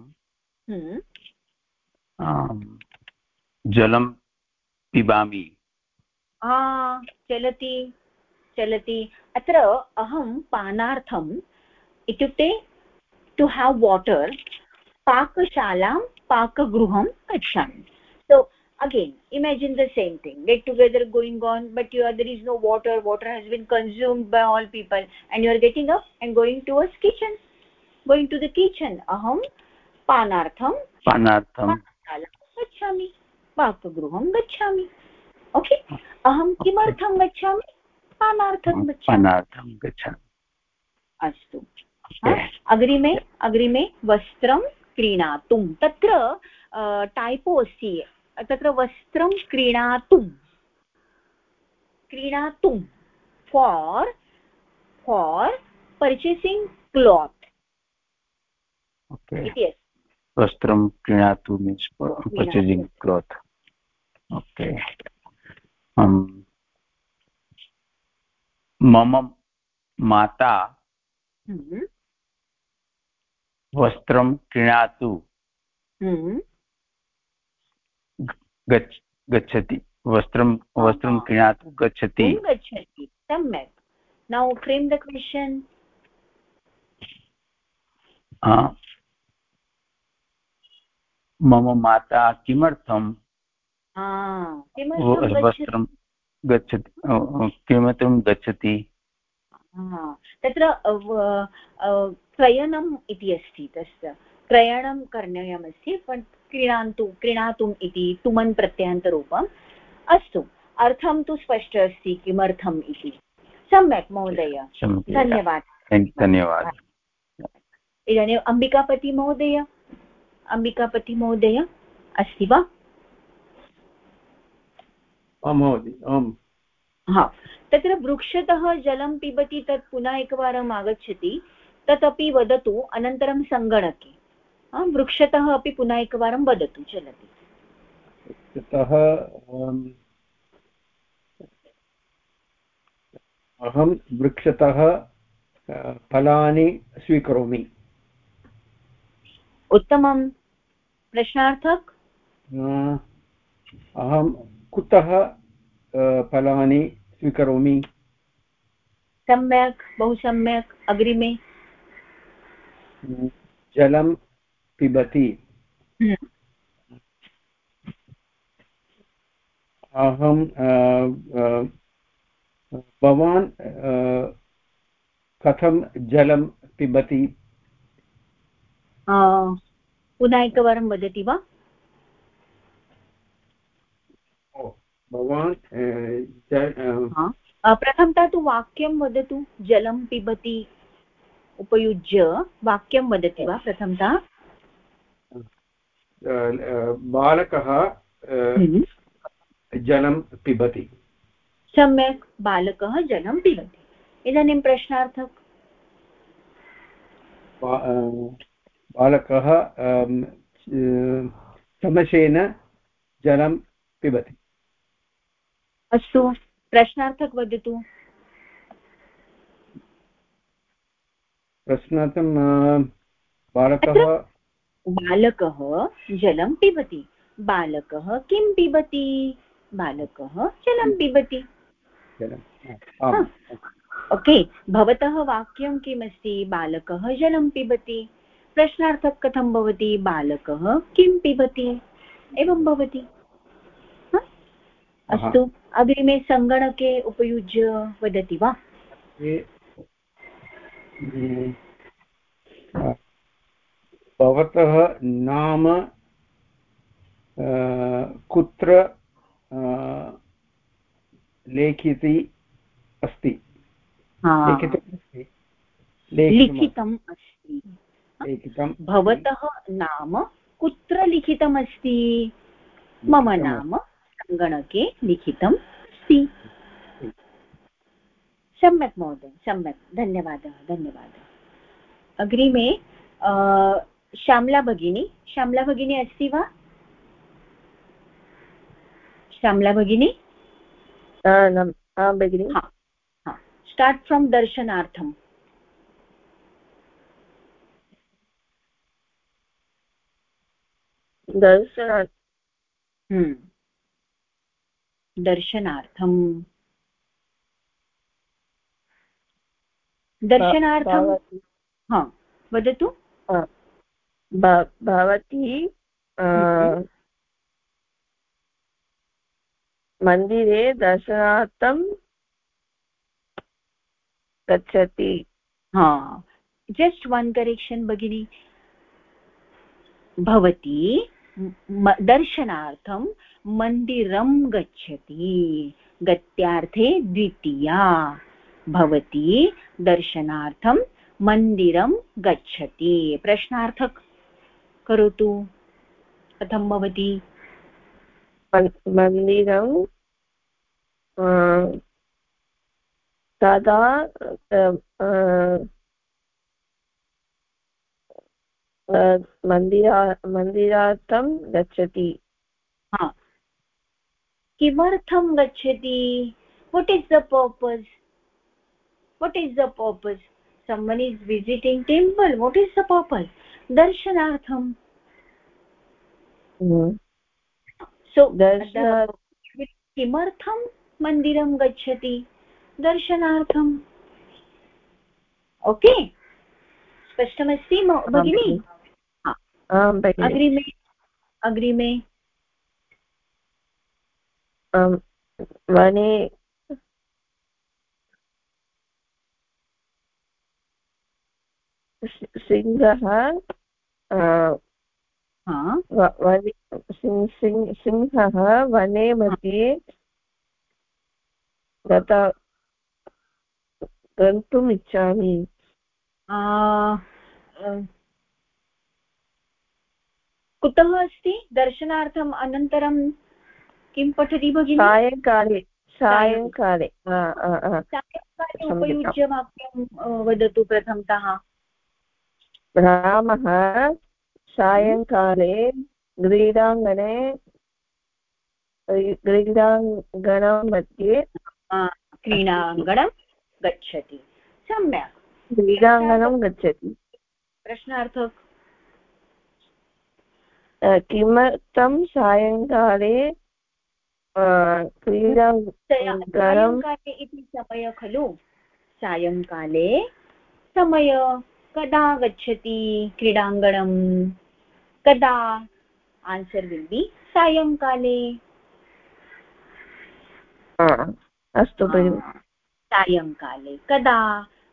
जलं पिबामि। चलति चलति। अत्र अहं पानार्थम् इत्युक्ते टु हाव् वाटर् पाकशालां पाकगृहं गच्छामि। So again imagine the same thing get together going on but you are there is no water water has been consumed by all people and you are getting up and going to us kitchen going to the kitchen अहं पानार्थं पानार्थं गच्छामि पाकगृहं गच्छामि। Okay? अहं किमर्थं गच्छामि? पानार्थं गच्छामि। पानार्थं गच्छामि। अस्तु। अग्रिमे अग्रिमे वस्त्रं क्रीणातुं। तत्र टाइपो अस्ति। तत्र वस्त्रं क्रीणातुं। क्रीणातुं। फार् फार् पर्चेसिङ्ग् क्लात् इति अस्ति। वस्त्रं क्रीणातु मीन्स् पर्चेसिङ्ग् क्लोत् ओके। मम माता हम्म, वस्त्रं क्रीणातु। हम्म, गच्छ गच्छति। वस्त्रं वस्त्रं क्रीणातु गच्छति। गच्छति? सम्यक्। नौ फ्रेम् द क्वशन् मम माता किमर्थं वस्त्रं गच्छति किमर्थं गच्छति? तत्र व- क्रयणम् इति अस्ति तस्य। क्रयणं करणीयमस्ति क्रीणान्तु क्रीणातुम् इति तुमन् प्रत्ययान्तरूपम् अस्तु। अर्थं तु स्पष्ट अस्ति किमर्थम् इति। सम्यक् महोदय। धन्यवादः। धन्यवादः इदानीम् अम्बिकापति महोदय अम्बिकापति महोदय अस्ति वा? आं महोदय आम्। हा तत्र वृक्षतः जलं पिबति तत् पुनः एकवारम् आगच्छति तदपि वदतु अनन्तरं सङ्गणके। हा, वृक्षतः अपि पुनः एकवारं वदतु चलति। अहं वृक्षतः फलानि स्वीकरोमि। उत्तमं। प्रश्नार्थक? अहं कुतः फलानि स्वीकरोमि? सम्यक् बहु सम्यक् अग्रिमे। जलं पिबति। हम्म। अहं भवान् कथं जलं पिबति? पुनः एकवारं वदति वा ओ, भवान् हा। प्रथमतः तु वाक्यं वदतु जलं पिबति उपयुज्य वाक्यं वदति वा प्रथमतः? बालकः हम्म। जलं पिबति। सम्यक्। बालकः जलं पिबति। इदानीं प्रश्नार्थक। बालकः चमसेन जलं पिबति। अस्तु प्रश्नार्थक वदतु। प्रश्नार्थं बालकः बालकः जलं पिबति। बालकः किं पिबति? बालकः जलं पिबति। ओके भवतः वाक्यं किमस्ति? बालकः जलं पिबति। प्रश्नार्थक कथं भवति? बालकः किं पिबति? एवं भवति? अस्तु। अग्रिमे सङ्गणके उपयुज्य वदति वा? भवतः नाम कुत्र लेखिति अस्ति? हा, लेखितम्- लिखितम् अस्ति। लिखितं भवतः नाम कुत्र लिखितमस्ति मम नाम। सङ्गणके लिखितम् अस्ति सम्यक् महोदय सम्यक् धन्यवादः धन्यवादः अग्रिमे श्यामला भगिनी श्यामला भगिनी अस्ति वा श्यामला भगिनी भगिनि स्टार्ट् फ्रोम् दर्शनार्थम् दर्शनात् हम्म। दर्शनार्थम्। दर्शनार्थं हा वदतु। भवती हम्म। मन्दिरे दर्शनार्थं गच्छति। हा जस्ट् वन् करेक्षन् भगिनि। भवती दर्शनार्थं मन्दिरं गच्छति। गत्यार्थे द्वितीया भवती दर्शनार्थं मन्दिरं गच्छति। प्रश्नार्थक करोतु। कथं भवति? मन्दिरं तदा मन्दिरा मन्दिरार्थं गच्छति। किमर्थं गच्छति? What is the purpose what is the purpose someone is visiting temple. What is the purpose? Darshanartham. Hmm. so दर्शना- the- किमर्थं मन्दिरं गच्छति? दर्शनार्थम् ओके स्पष्टमस्ति भगिनि। अग्रिमे अग्रिमे। वने सिंहः सिंहः वने मध्ये गत गन्तुम् इच्छामि कुतः अस्ति दर्शनार्थम् अनन्तरं किं पठति भगिनि? सायङ्काले सायङ्काले सायङ्काले उपयुज्य वाक्यं वदतु प्रथमतः। रामः सायङ्काले क्रीडाङ्गणे क्रीडाङ्गणं मध्ये आ, क्रीडाङ्गणं गच्छति। सम्यक्। क्रीडाङ्गणं गच्छति। प्रश्नार्थक अ, किमर्थं सायङ्काले अ, सायङ्काले इति समयः खलु? सायङ्काले समय कदा गच्छति क्रीडाङ्गणं? कदा आन्सर् विल् बि सायङ्काले अस्तु भगिनि। सायङ्काले कदा?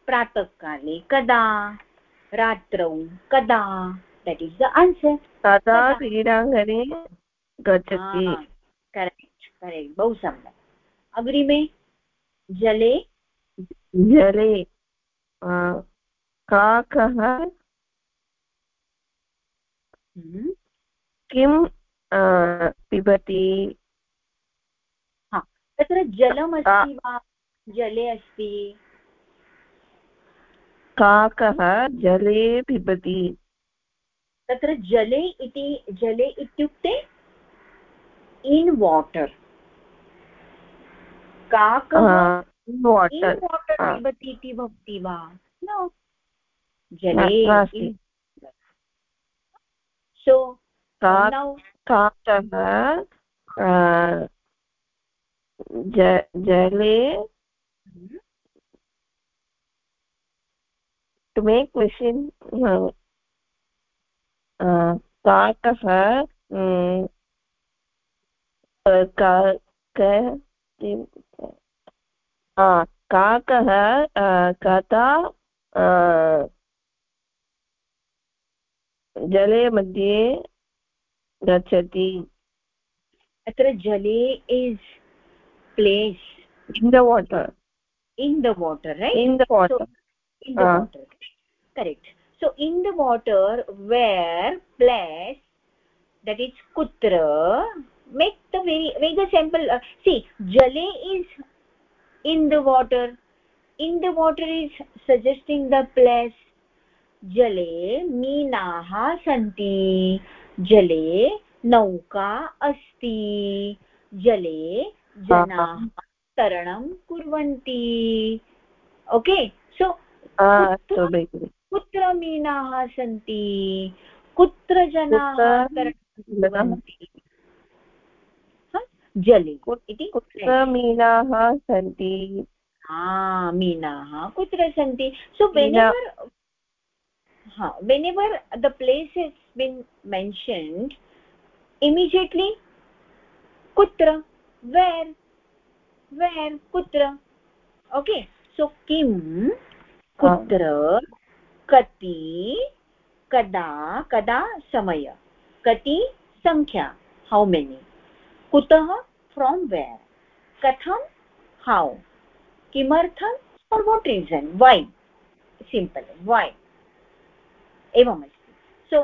प्रातःकाले कदा? रात्रौ कदा? दट् इस् द आन्सर् कदा क्रीडाङ्गणे गच्छति? करेक्ट् करेक्ट् बहु सम्यक् अग्रिमे जले जले काकः हम्म। किं पिबति? तत्र जलमस्ति वा? जले अस्ति। काकः जले पिबति। तत्र जले इति जले इत्युक्ते इन् वाटर् वाटर् पिबति इति भवति वा जले सो काकः जले to make question काकः काकः कदा जले मध्ये गच्छति। अत्र जले is place in the water in the water in the water correct so in the water where place that is कुत्र make the very make the sample uh, see jale is in the water in the water is suggesting the place jale मीनाः सन्ति जले नौका अस्ति जले जनाः तरणं कुर्वन्ति ओके सो कुत्र मीनाः सन्ति कुत्र जनाः कुर्वन्ति जले। इति कुत्र? मीनाः सन्ति। मीनाः कुत्र सन्ति? सो वेनेवर् हा whenever the place is been mentioned immediately कुत्र? वेर् वेर् कुत्र? ओके सो किं? कुत्र? कति? कदा? कदा? समय। कति? संख्या। हौ मेनि कुतः? From where? katham how? kimartham for what reason? why? simple why? एवमस्ति सो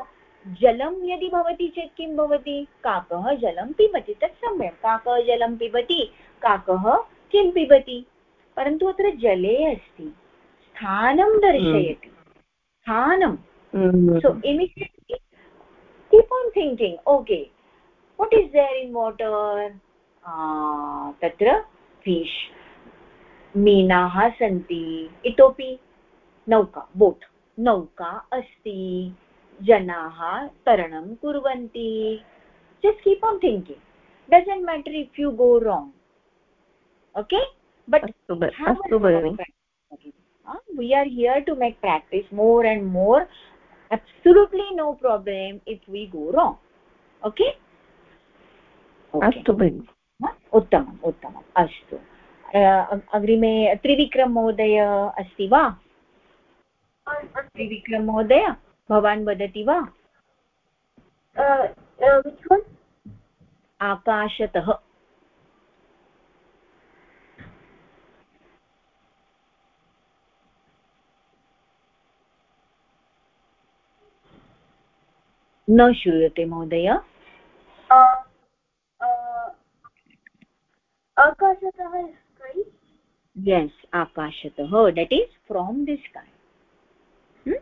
जलं यदि भवति चेत् किं भवति? काकः जलं पिबति तत् सम्यक्। काकः जलं पिबति काकः किं पिबति? परन्तु अत्र जले अस्ति। स्थानं दर्शयति। स्थानं। So immediately keep on thinking okay what is there in water तत्र फिश् मीनाः सन्ति इतोपि नौका बोट् नौका अस्ति जनाः तरणं कुर्वन्ति just keep on thinking doesn't matter if you go wrong okay but we are here to make practice more and more absolutely no problem if we go wrong okay अस्तु भगिनि उत्तमम् उत्तमम् अस्तु। अग्रिमे त्रिविक्रम महोदय अस्ति वा? त्रिविक्रम महोदय भवान् वदति वा? आकाशतः। न श्रूयते महोदय। आकाशतः sky yes आकाशतः that is from the sky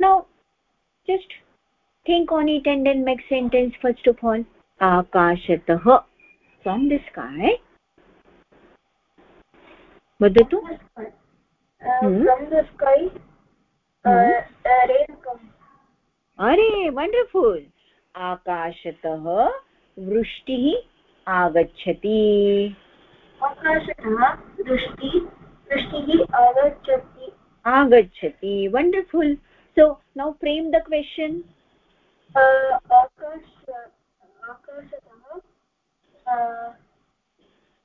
now just think on it and and make sentence first of all आकाशतः from the sky वदतु अरे वण्डर्फुल् आकाशतः वृष्टिः आगच्छति आकाशतः वृष्टिः वृष्टिः आगच्छति। आगच्छति। Wonderful so now frame the question आकाश आकाशतः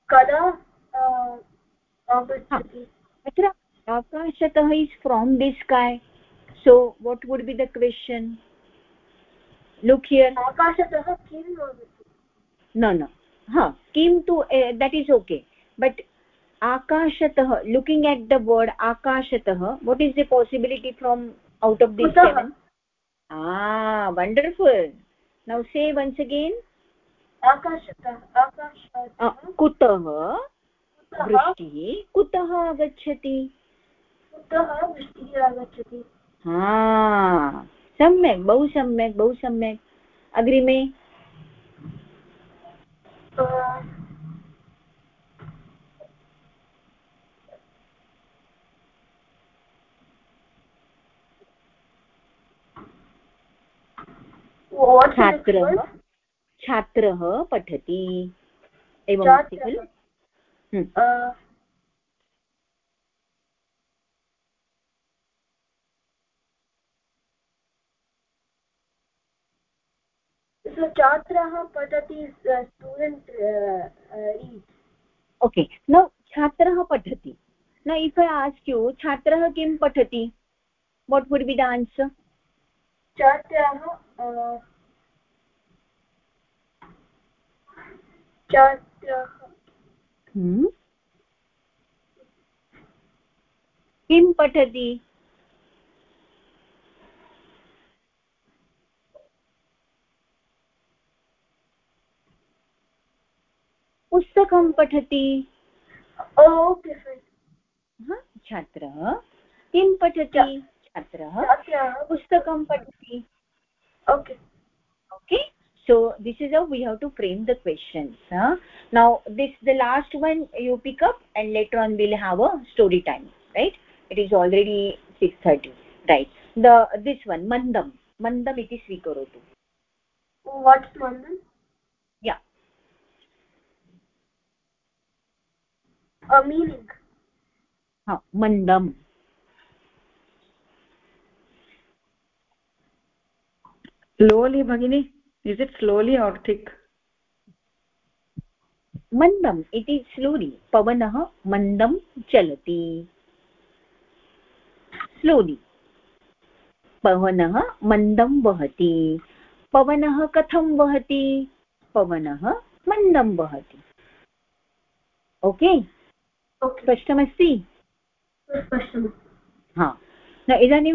कदा आगच्छति? अत्र आकाशतः is from the sky so what would be the question look here आकाशतः किम् आगच्छति? किं तु देट् इस् ओके बट् आकाशतः looking at the word आकाशतः what is the possibility from out of this wonderful now say once again कुतः? वृष्टिः। कुतः आगच्छति? हाँ, सम्यक् बहु सम्यक् बहु सम्यक्। अग्रिमे। छात्रः छात्र पठति। एवम् खलु छात्रः हम्म। अ, So छात्रः पठति स्टूडेण्ट् ओके नौ छात्रः पठति। न इफ् ऐ आस्क् यु छात्रः किं पठति? What would be the answer छात्रः छात्रः। किं पठति? पुस्तकं पठति। छात्रः। किं पठति? छात्रः। पुस्तकं पठति। Okay. Okay? So this is oh we have to frame the question now this the last one you pick up and later on will have a story time right it is already six thirty right the this one मन्दं मन्दम् इति स्वीकरोतु what मन्दम् अमीनिङ्ग् मन्दम् slowly भगिनि is it slowly or thick मन्दम् इति slowly पवनः मन्दं चलति स्लोलि पवनः मन्दं वहति पवनः कथं वहति पवनः मन्दं वहति ओके okay? स्पष्टमस्ति हा इदानीं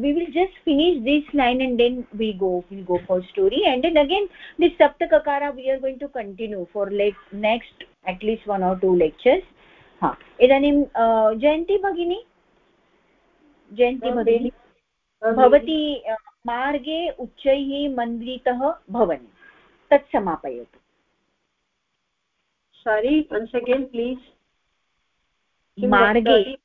we will just finish this line and then we go will go for story and then again this सप्तककार we are going to continue for like next at least one or two lectures हा इदानीं जयन्ती भगिनी जयन्ती भगिनी भवती मार्गे उच्चैः मन्दितः भवन् तत् समापयतु सारी वन्स् अगेन् प्लीज़् मार्गे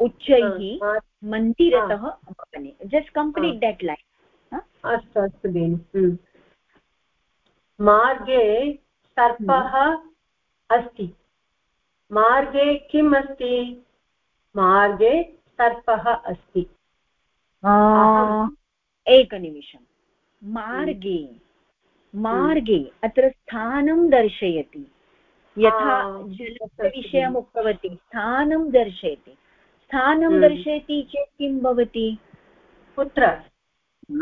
उच्चैः मन्दिरतः भवने जस्ट् कम्प्लीट् देट् लैन् अस्तु अस्तु बेनि। हम्म। मार्गे सर्पः अस्ति। मार्गे किम् अस्ति? मार्गे सर्पः अस्ति। एकनिमिषं। मार्गे मार्गे अत्र स्थानं दर्शयति। यथा जलस्य विषयम् उक्तवती स्थानं दर्शयति। स्थानं हम्म। दर्शयति चेत् किं भवति? कुत्र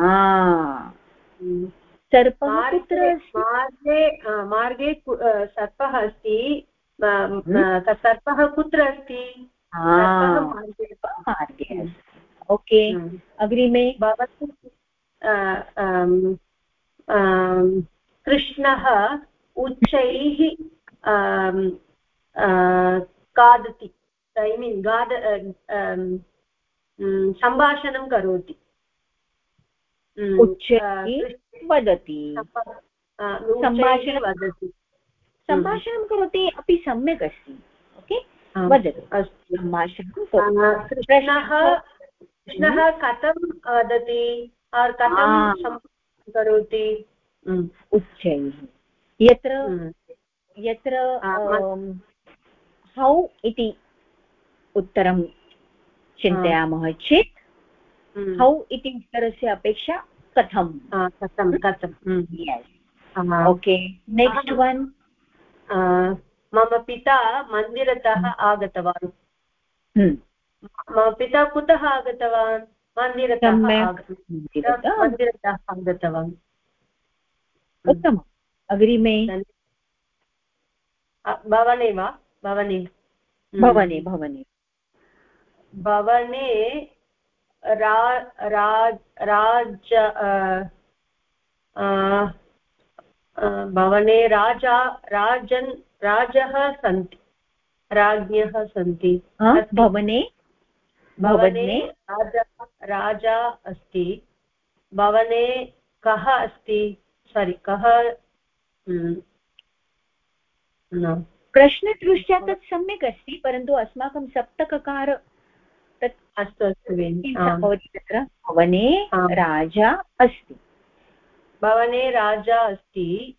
हम्म। सर्पः कुत्र मार्गे मार्गे सर्पः अस्ति। म, म, तत् सर्पः कुत्र अस्ति? मार्गे अस्ति। ओके। हम्म। अग्रिमे? भवतु कृष्णः उच्चैः खादति ऐ मीन् गाद सम्भाषणं करोति। उच्चैः आ, कृष्ण- वदति। सम्भाषणं- वदति। सम्भाषणं करोति अपि सम्यक् अस्ति ओके? वदतु। अस्तु। सम्भाषणं कृष्णः कृष्णः कथं वदति कथं करोति? उच्चैः। यत्र यत्र हौ इति उत्तरं चिन्तयामः चेत् हौ इति उत्तरस्य अपेक्षा कथं? कथं कथं ओके नेक्स्ट् वन् मम पिता मन्दिरतः आगतवान्। मम पिता कुतः आगतवान्? मन्दिरतः मन्दिरतः आगतवान्। उत्तमम्। अग्रिमे। भवने वा? भवने। भवने भवने। भवने राज राज भवने राजा राजन् राजः सन्ति। राज्ञः सन्ति। भवने? भवने राजा राजा अस्ति। भवने कः अस्ति? सारि कः? प्रश्नदृष्ट्या तत् सम्यक् अस्ति परन्तु अस्माकं सप्तककार तत् अस्तु अस्तु भवति तत्र? भवने राजा अस्ति। भवने राजा अस्ति।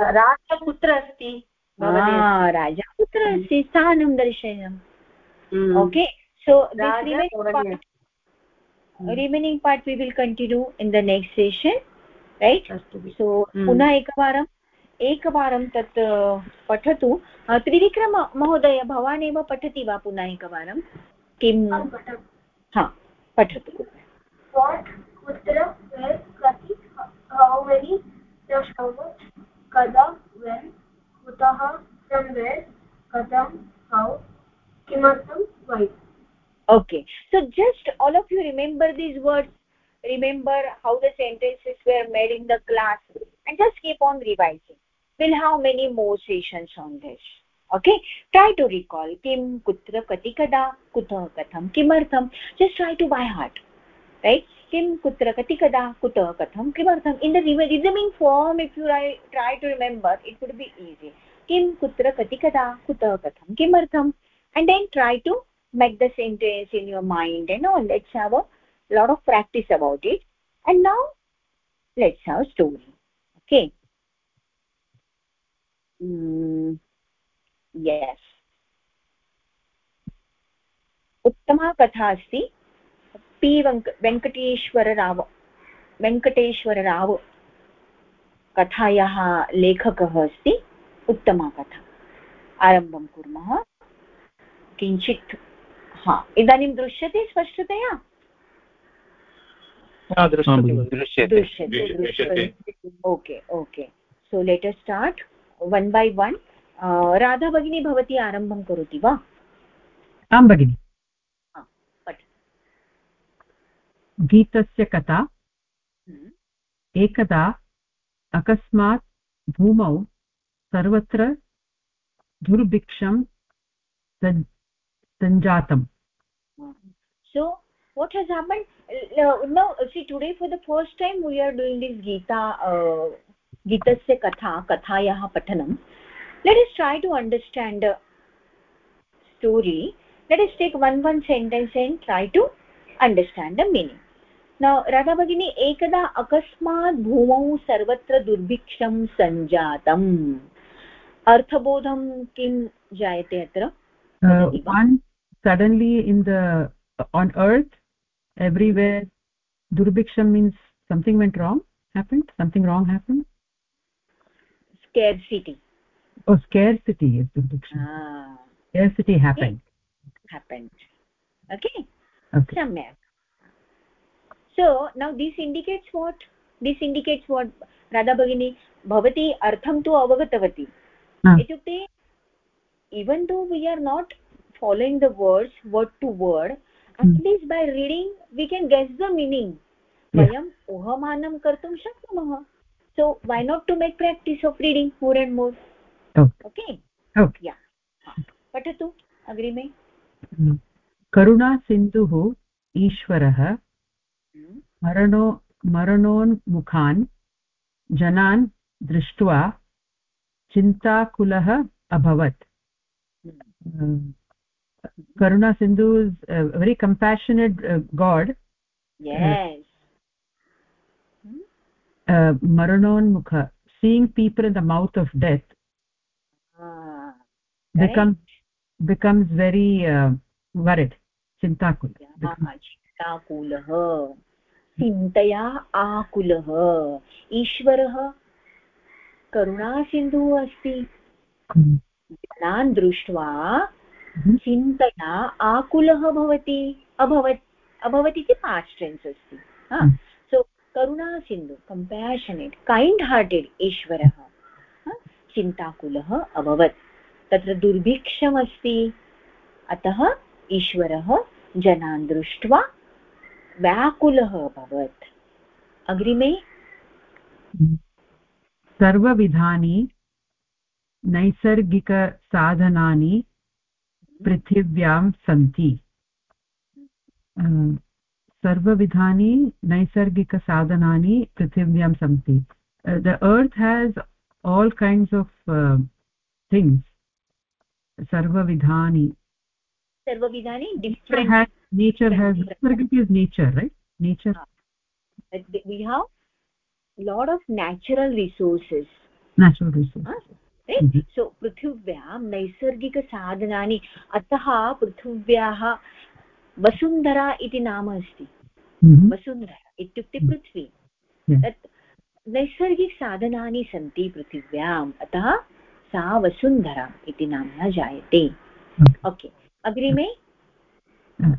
राजा कुत्र अस्ति। राजा कुत्र अस्ति। स्थानं दर्शनम् okay so this remaining part, remaining part we will continue in the next session right? so पुनः एकवारम् एकवारं तत् पठतु। त्रिविक्रम महोदय भवानेव पठति वा पुनः एकवारं? किं? हा पठतु। Okay so just all of you remember these words remember how sentences were made in the class and just keep on revising. We'll have many more sessions on this? Okay try to recall. Kim kutra kati kada kutah katham kimartham. Just try to by heart right? Kim kutra kati kada kutah katham kimartham. In the rhythmic form if you try to remember it would be easy. Kim kutra kati kada kutah katham kimartham. And then try to make the sentence in your mind and all. Let's have a lot of practice about it. And now let's have a story. Okay mm, yes. उत्तमा कथा अस्ति। पि वङ्क वेङ्कटेश्वरराव वेङ्कटेश्वरराव कथायाः लेखकः अस्ति उत्तमा कथा। आरम्भं कुर्मः। किञ्चित् हा इदानीं दृश्यते स्पष्टतया? Okay okay. So let us start one by one Radha भगिनी भवती आरम्भं करोति वा आं भगिनि। गीतस्य कथा एकदा अकस्मात् भूमौ सर्वत्र दुर्भिक्षं सञ्जातम्। So what has happened now see today for the first time we are doing this Gita गीतस्य कथा, कथायाः पठनम् let us try to understand story let us take one one sentence and try to understand a meaning न राधा भगिनी एकदा अकस्मात् भूमौ सर्वत्र दुर्भिक्षं सञ्जातम् अर्थबोधं किं जायते अत्र suddenly in the on earth everywhere दुर्भिक्षं means something went wrong happened something wrong happened scarcity oh scarcity is durbiksham ah. scarcity happened okay. happened okay okay samyak so now this indicates what this indicates what radha bagini bhavati artham tu avagatavati इत्युक्ते even though we are not following the words word to word at hmm. least by reading we can guess the meaning vayam uhamanam kartum shaknumah so why not to make practice of reading more and more okay okay, okay. yeah patatu agrime करुणा सिन्धुः ईश्वरः मरणो मरणोन्मुखान् जनान् दृष्ट्वा चिन्ताकुलः अभवत् karuna sindhu is a very compassionate uh, god yes uh, maranon mukha seeing people in the mouth of death ah, become becomes becomes very uh, worried chintakul चिन्ताकुलः चिन्तया आकुलः ईश्वरः करुणासिन्धुः अस्ति जनान् दृष्ट्वा चिन्तया आकुलः भवति अभवत् अभवत् इति पास्ट् टेन्स् अस्ति करुणासिन्धु कम्पेशनेट् कैण्ड् हार्टेड् ईश्वरः चिन्ताकुलः अभवत्। तत्र दुर्भिक्षमस्ति। अतः ईश्वरः जनान् दृष्ट्वा व्याकुलः अभवत्। अग्रिमे। सर्वविधानि नैसर्गिकसाधनानि पृथिव्यां सन्ति। सर्वविधानि नैसर्गिकसाधनानि पृथिव्यां सन्ति the earth has all kinds of uh, things sarvavidhani sarvavidhani different has, nature has sargati is nature right nature uh, we have lot of natural resources natural resources right mm -hmm. so पृथिव्यां नैसर्गिकसाधनानि अतः पृथिव्याः वसुन्धरा इति नाम अस्ति। वसुन्धरा इत्युक्ते पृथ्वी। तत् नैसर्गिकसाधनानि सन्ति पृथिव्याम् अतः सा वसुन्धरा इति नाम्ना जायते। ओके। अग्रिमे।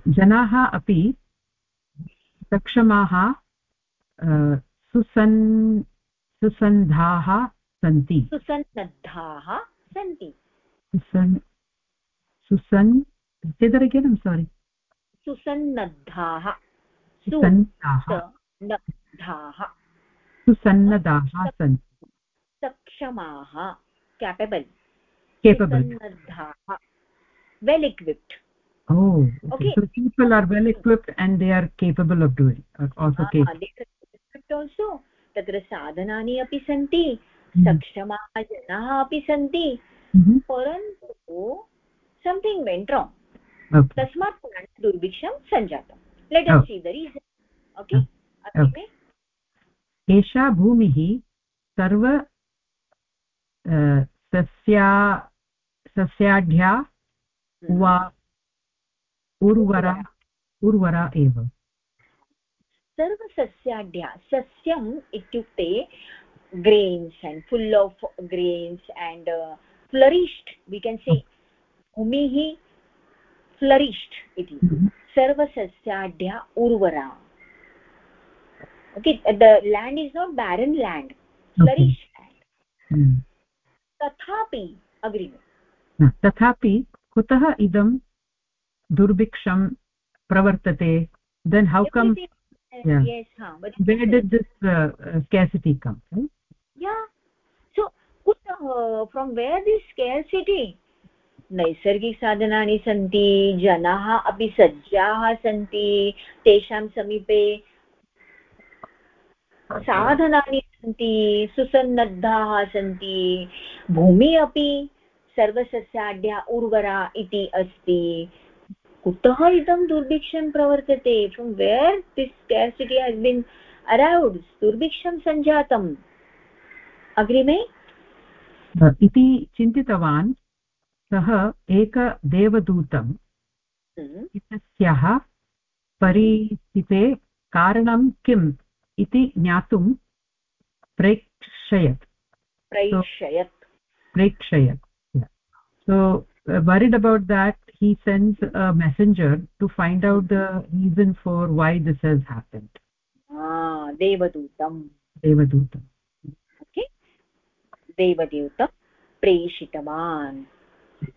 जनाः अपि सक्षमाः सुसन् सुसन्धाः सन्ति। सुसन्नद्धाः सन्ति। सुसन् सुसन् say again i'm sorry सुसन्नद्धाः सुसन्नद्धाः सुसन्नदाः सन्ति सक्षमाः केपेबल् capable सुसन्नद्धाः well equipped oh okay. okay so people are well equipped and they are capable of doing also ah, capable also तत्र साधनानि अपि सन्ति सक्षमाः जनाः अपि सन्ति परन्तु सम्थिङ्ग् वेण्ट् राङ्ग् तस्मात् कारणात् दुर्भिक्षं सञ्जातं लेट् अस् सी द रीसन् ओके एषा भूमिः सर्व सस्या सस्याढ्या वा उर्वरा उर्वरा। एव। सर्वसस्याढ्या सस्यम् इत्युक्ते grains and full of grains and flourished we can say भूमिः फ्लरिश्ड् इति सर्वसस्याढ्या उर्वरा okay the land is not barren land flourish okay. land तथापि अग्रिमे तथापि कुतः इदं दुर्भिक्षं प्रवर्तते then how come yeah. yes huh, but where did this uh, uh, scarcity come right? yeah so kutah from where this scarcity नैसर्गिकसाधनानि सन्ति, जनाः अपि सज्जाः सन्ति, तेषां समीपे साधनानि सन्ति, सुसन्नद्धाः सन्ति, भूमिः अपि सर्वसस्याढ्या उर्वरा इति अस्ति। कुतः इदं दुर्भिक्षं प्रवर्तते? From where this scarcity has been around दुर्भिक्षं सञ्जातम्। अग्रिमे? इति चिन्तितवान्। सः एकदेवदूतम् एतस्याः परिस्थिते कारणं किम् इति ज्ञातुं प्रेक्षयत् प्रेक्षयत् प्रेक्षयत् so uh, worried about that he sends a messenger to find out the reason for why this has happened ah devadutam devadutam okay देवदूतं प्रेषितवान्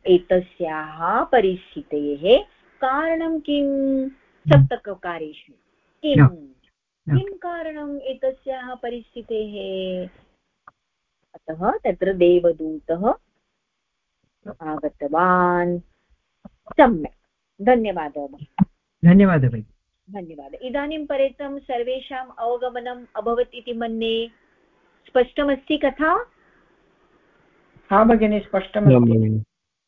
एतस्याः परिस्थितेः कारणं किं सप्तककारेषु। किम्? किं कारणम् एतस्याः परिस्थितेः? अतः तत्र देवदूतः आगतवान्। सम्यक्। धन्यवादः। धन्यवादः भगिनि धन्यवादः। इदानीं पर्यन्तं सर्वेषाम् अवगमनम् अभवत् इति मन्ये। स्पष्टमस्ति कथा? हा भगिनि स्पष्टं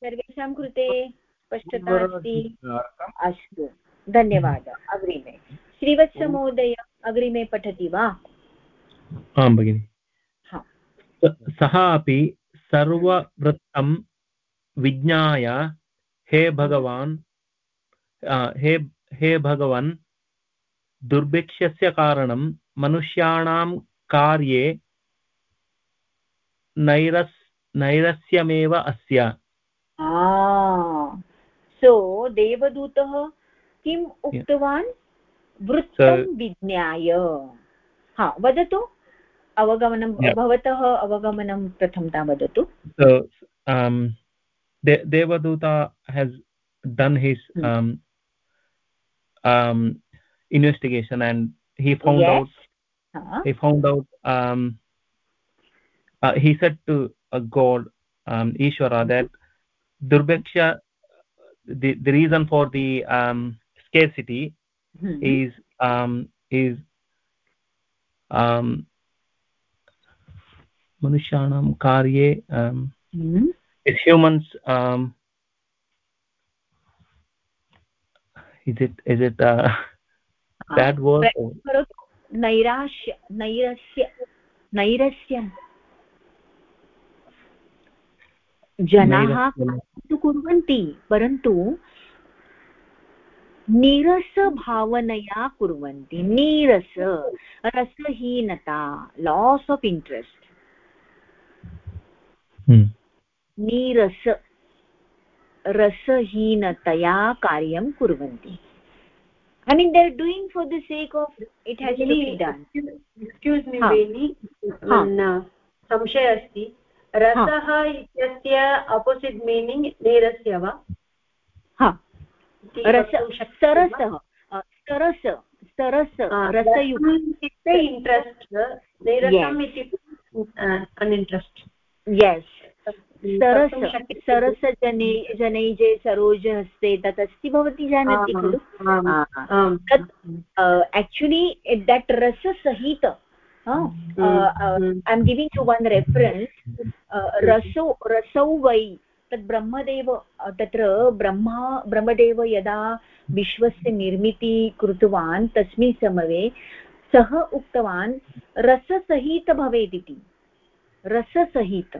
सर्वेषां कृते स्पष्टता अस्ति अस्तु धन्यवादः। अग्रिमे। श्रीवत्समहोदय अग्रिमे पठति वा? आं भगिनि। सः अपि सर्ववृत्तं विज्ञाय हे भगवान् हे हे भगवन् दुर्भिक्षस्य कारणं मनुष्याणां कार्ये नैरस् नैरस्यमेव अस्य। सो देवदूतः किम् उक्तवान् वृत्तं विज्ञाय हा वदतु अवगमनं भवतः अवगमनं प्रथमता वदतु देवदूता has done his investigation and he found out he found out he said to God Ishwar that durbeksha the, the reason for the um, scarcity mm-hmm. is um, is um, manushyanam karye um, mm-hmm. is humans um, is it is it uh, ah, bad word nairashya nairasya nairasya जनाः तु कुर्वन्ति परन्तु नीरसभावनया कुर्वन्ति। नीरस रसहीनता लास् of interest नीरस रसहीनतया कार्यं कुर्वन्ति। I mean, they're doing for the sake of it has to be done. Excuse me, Beni. संशय अस्ति रसः इत्यस्य अपोसिट् मीनिङ्ग् नीरस्य वा? रस सरसः सरस सरस रसयुक्त। इत्युक्ते इण्ट्रेस्ट् नीरसम् इत्युक्ते अन् yes. सरस सरसजने जनैजे सरोजहस्ते तत् अस्ति भवती जानाति खलु? तत् actually that रससहित I am giving you one reference रसौ रसौ वै तत् ब्रह्मदेव तत्र ब्रह्मा ब्रह्मदेव यदा विश्वस्य निर्मिति कृतवान् तस्मिन् समये सः उक्तवान् रससहित भवेत् इति रससहित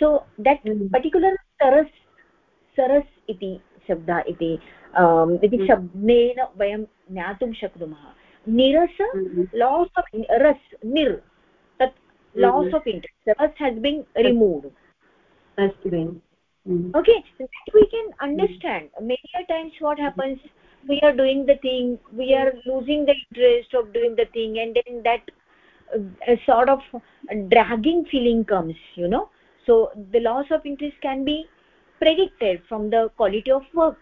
सो देट् पर्टिक्युलर् सरस् सरस् इति शब्द इति इति. शब्देन वयं ज्ञातुं शक्नुमः। निरस लास् आफ् रस् निर् तत् लास् of interest रस् has been removed okay we can understand many a times what happens we are doing the thing we are losing the interest of doing the thing and then that uh, sort of dragging feeling comes you know so the loss of interest can be predicted from the quality of work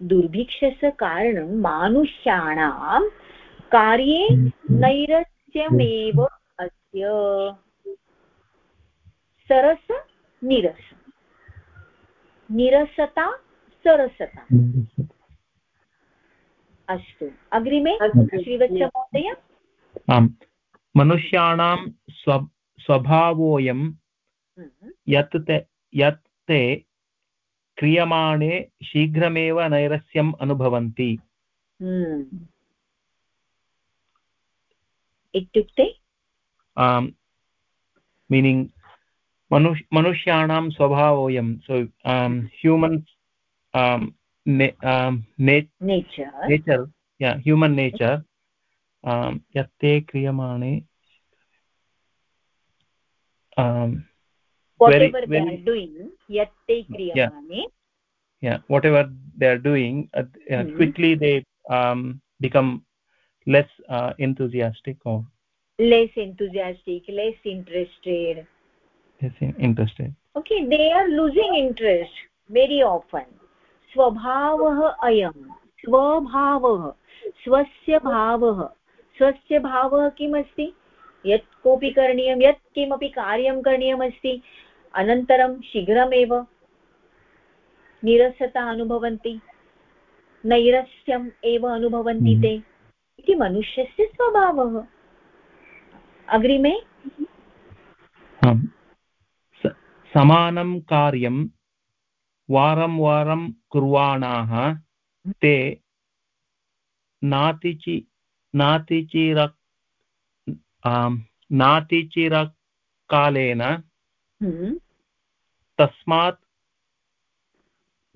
दुर्भिक्षस्य कारणं मानुष्याणां कार्ये नैरस्यमेव अस्य। सरस निरस। निरसता सरसता। अस्तु। अग्रिमे श्रीवत्स महोदय आम्। मनुष्याणां स्व स्वभावोऽयं यत् ते यत् ते क्रियमाणे शीघ्रमेव नैरस्यम् अनुभवन्ति। इत्युक्ते? मीनिङ्ग् मनुष्याणां स्वभावोऽयं so human nature human nature यत्ते क्रियमाणे whatever they are doing quickly they become less uh, enthusiastic or less enthusiastic less interested less in interested okay they are losing interest very often स्वभावः अयं स्वभावः स्वस्य भावः स्वस्य भावः किमस्ति यत् कोऽपि करणीयं यत् किमपि कार्यं करणीयमस्ति अनन्तरं शीघ्रमेव निरसता अनुभवन्ति नैरस्यम् एव अनुभवन्ति ते इति मनुष्यस्य स्वभावः। अग्रिमे? समानं कार्यं वारं वारं कुर्वाणाः ते नातिचि नातिचिर नातिचिरकालेन हम्म। तस्मात्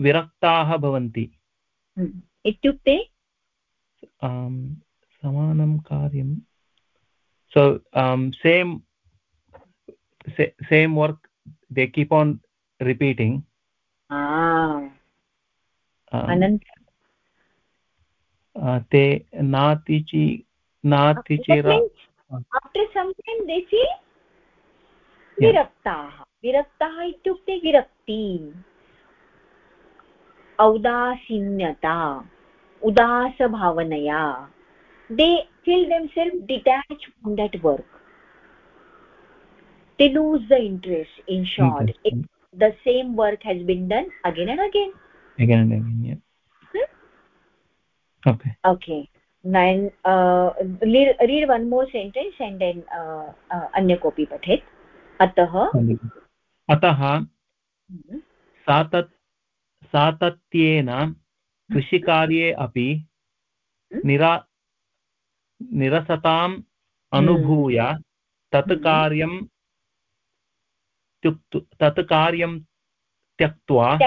विरक्ताः भवन्ति। इत्युक्ते? समानं कार्यं so um, same sa same work they keep on repeating ah um, anant uh, te natichi natichira after some time they say विरक्ताः विरक्ताः इत्युक्ते विरक्ति औदासीन्यता उदासभावनया they feel themselves detached from that work they lose the interest in short it, the same work has been done again and again again and again yeah hmm? okay okay then uh, read, read one more sentence and then uh, uh, अन्य कोऽपि पठेत् अतः अतः सातत् सातत्येन कृषिकार्ये अपि निरा निरसताम् अनुभूय तत् कार्यं तत् कार्यं त्यक्त्वा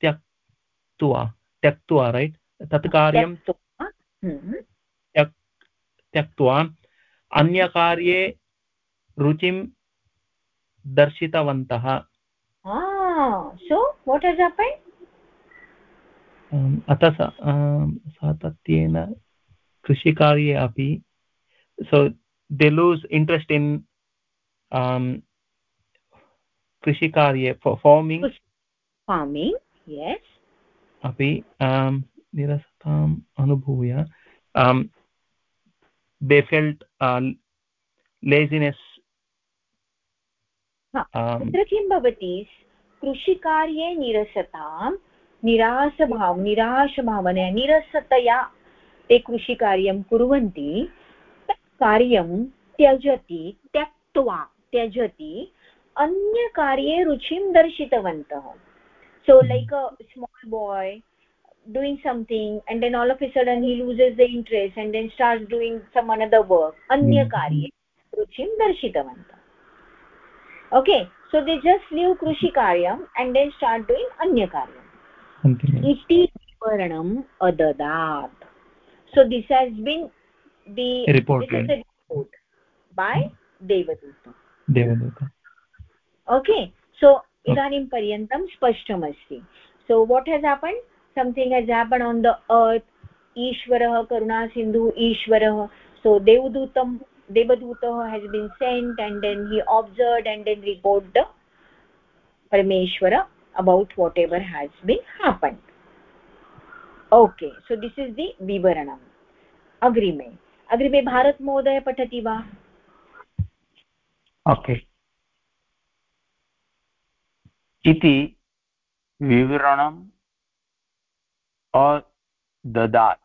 त्यक्त्वा। त्यक्त्वा रैट् तत् कार्यं त्यक्त्वा। अन्यकार्ये रुचिं दर्शितवन्तः। अतः सातत्येन कृषिकार्ये अपि they lose interest in um, कृषिकार्ये फार्मिङ्ग् फार्मिङ्ग् यस् अपि निरसताम् अनुभूय दे फेल्ट् लेजिनेस् तत्र किं भवति? कृषिकार्ये निरसतां निराश भाव निरसतया ते कृषि कार्य कार्य त्यजति त्यक्त्वा त्यजति अन्य रुचिं दर्शितवन्तः। So like a small boy doing something and then all of sudden he loses the interest and then start doing some another work अन्य रुचिं दर्शितवन्तः। Okay so they just leave कृषिकार्यम् and then start doing अन्य इति विवरणम् अददात् so this has been दिपोर्ट् बै देवदूत देवदूत okay so इदानीं पर्यन्तं स्पष्टमस्ति so what has happened something has happened on the earth ईश्वरः करुणासिन्धु ईश्वरः सो देवदूतं देवदूतः has been sent and then he observe and then report परमेश्वर about whatever has been happened okay so this is the vivaranam अग्रिमे अग्रिमे भारत महोदय पठति वा ओके इति विवरणम् अददात्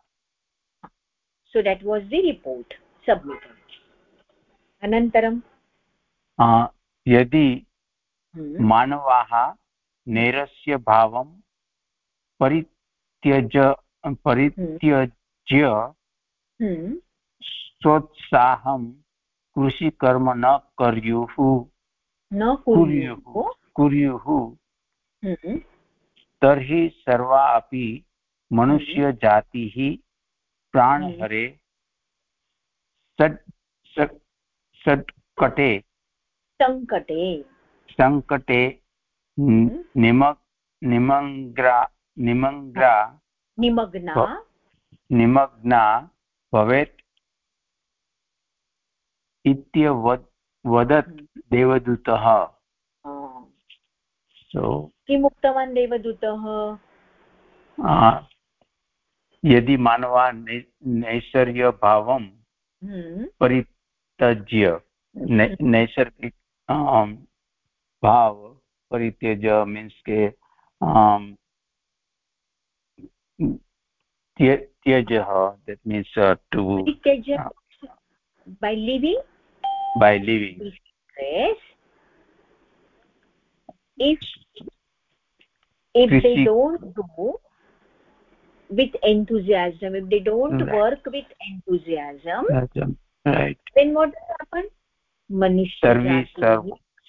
so that was the report submitted अनन्तरं यदि मानवाः नैरस्य भावं परित्यज परित्यज्य सोत्साहं कृषिकर्म न कर्युः। न कुर्युः। कुर्युः। हम्म। तर्हि सर्वा अपि मनुष्यजातिः प्राणहरे षट्कटे सङ्कटे सङ्कटे निमग् निमग्रा निमग्रा निमग्ना निमग्ना भवेत् इत्यवद् वदत्। देवदूतः किम् उक्तवान् देवदूतः यदि मानवा नैसर्गभावं। परित्यज्य। नैसर्गिक भाव परित्यज्य मीन्स् के त्यजः that means uh, to uh, by living by living yes if if they don't do with enthusiasm if they don't right. work with enthusiasm right then what will happen survey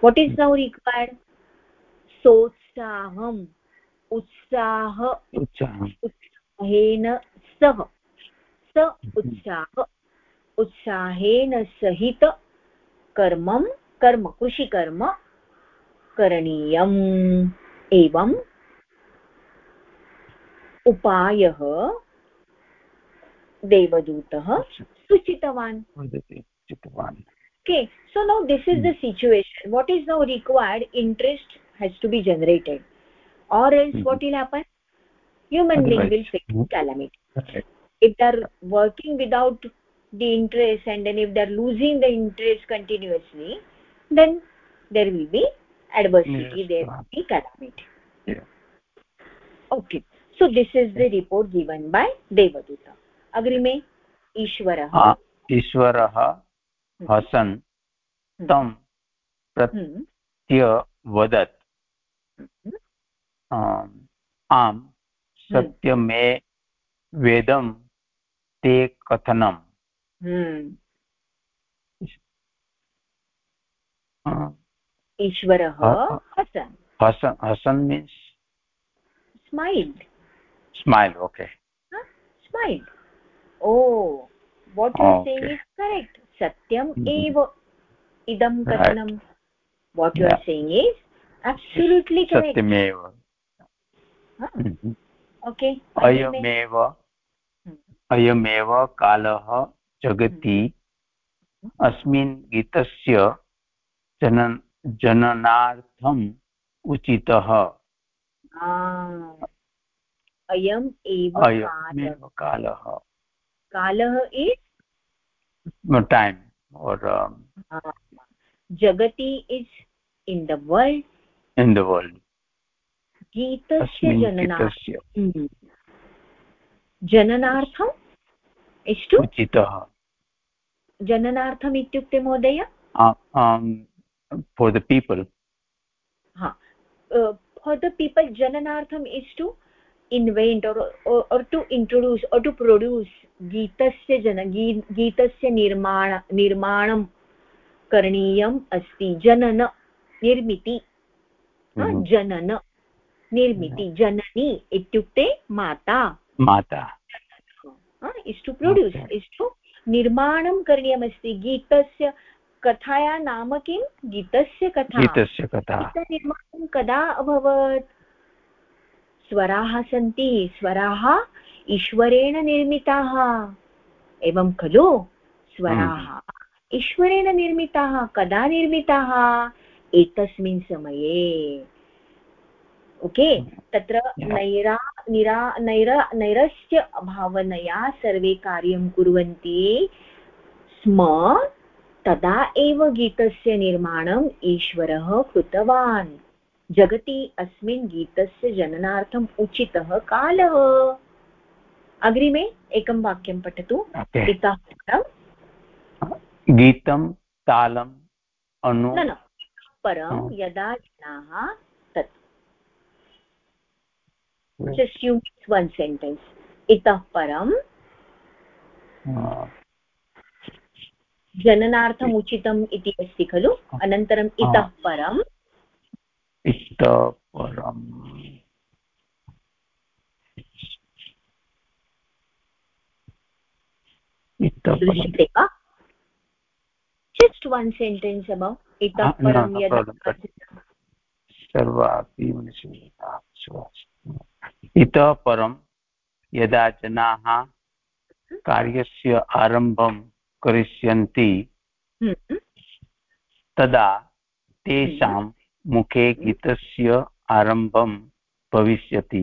what is now required? Sotsaham. उत्साह उत्साहेन सह स उत्साह उत्साहेन सहित कर्मं कर्म कृषिकर्म करणीयम् एवम् उपायः देवदूतः सूचितवान् okay so now this is the situation what is now required interest has to be generated or else mm -hmm. what will happen human being will face mm -hmm. calamity okay. if they are working without the interest and then if they are losing the interest continuously then there will be adversity yes. there will be calamity yeah. okay so this is the report given by devaduta अग्रिमे ईश्वरः ईश्वरः हसन् तं प्रत्यवदत् आम् सत्यमे वेदं ते कथनम्। ईश्वरः हसन्। हसन् हसन् means smile smile okay smile oh what you sang is correct सत्यम् एव idam katanam right. what you are saying is absolutely correct satyameva huh? okay अयमेव अयमेव कालः जगति अस्मिन् गीतस्य जन जननार्थम् उचितः अयम् एव कालः कालः is time. Or um, jagati in in the world. In the world. जननार्थम् इष्टु उचितः इत्युक्ते महोदय for the people for the people जननार्थम् इष्टु invent or, or, or to introduce or to produce गीतस्य जन गीतस्य निर्माण निर्माणं करणीयम् अस्ति जनन निर्मिति जनन निर्मिति जननी इत्युक्ते माता माता is to produce is to निर्माणं करणीयमस्ति गीतस्य कथाया नाम किं गीतस्य कथा गीतस्य कथा निर्माणं कदा अभवत् स्वराः सन्ति स्वराः ईश्वरेण निर्मिताः। एवं खलु? स्वराः ईश्वरेण निर्मिताः कदा निर्मिताः? एकस्मिन् समये। ओके? तत्र नैरा निरा नैर नैरस्य भावनया सर्वे कार्यं कुर्वन्ति स्म। तदा एव गीतस्य निर्माणम् ईश्वरः कृतवान्। जगति अस्मिन् गीतस्य जननार्थम् उचितः कालः। अग्रिमे एकं वाक्यं पठतु। इतः गीतं तालम् अनु न न। परं यदा जनाः तत्। जस्ट् यु वन् सेण्टेन्स् इतः परं जननार्थम् उचितम् इति अस्ति खलु? अनन्तरम् इतः परं इतः परम्। दृश्यते वा जस्ट् वन् सेण्टेन्स् अबौट् इतः यदा सर्वापि इतः परं यदा जनाः कार्यस्य आरम्भं करिष्यन्ति हम्म। तदा तेषां मुखे गीतस्य आरम्भं भविष्यति।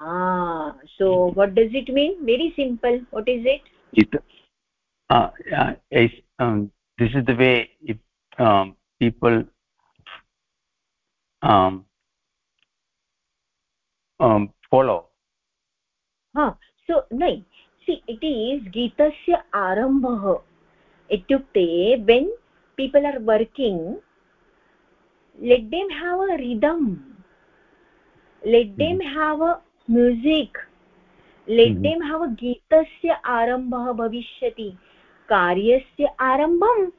So what does it mean very simple what is it this is the people follow so nicely it is गीतस्य आरम्भः। इत्युक्ते when people are working working let them have a rhythm let them have a music let them have गीतस्य आरम्भः भविष्यति कार्यस्य आरम्भं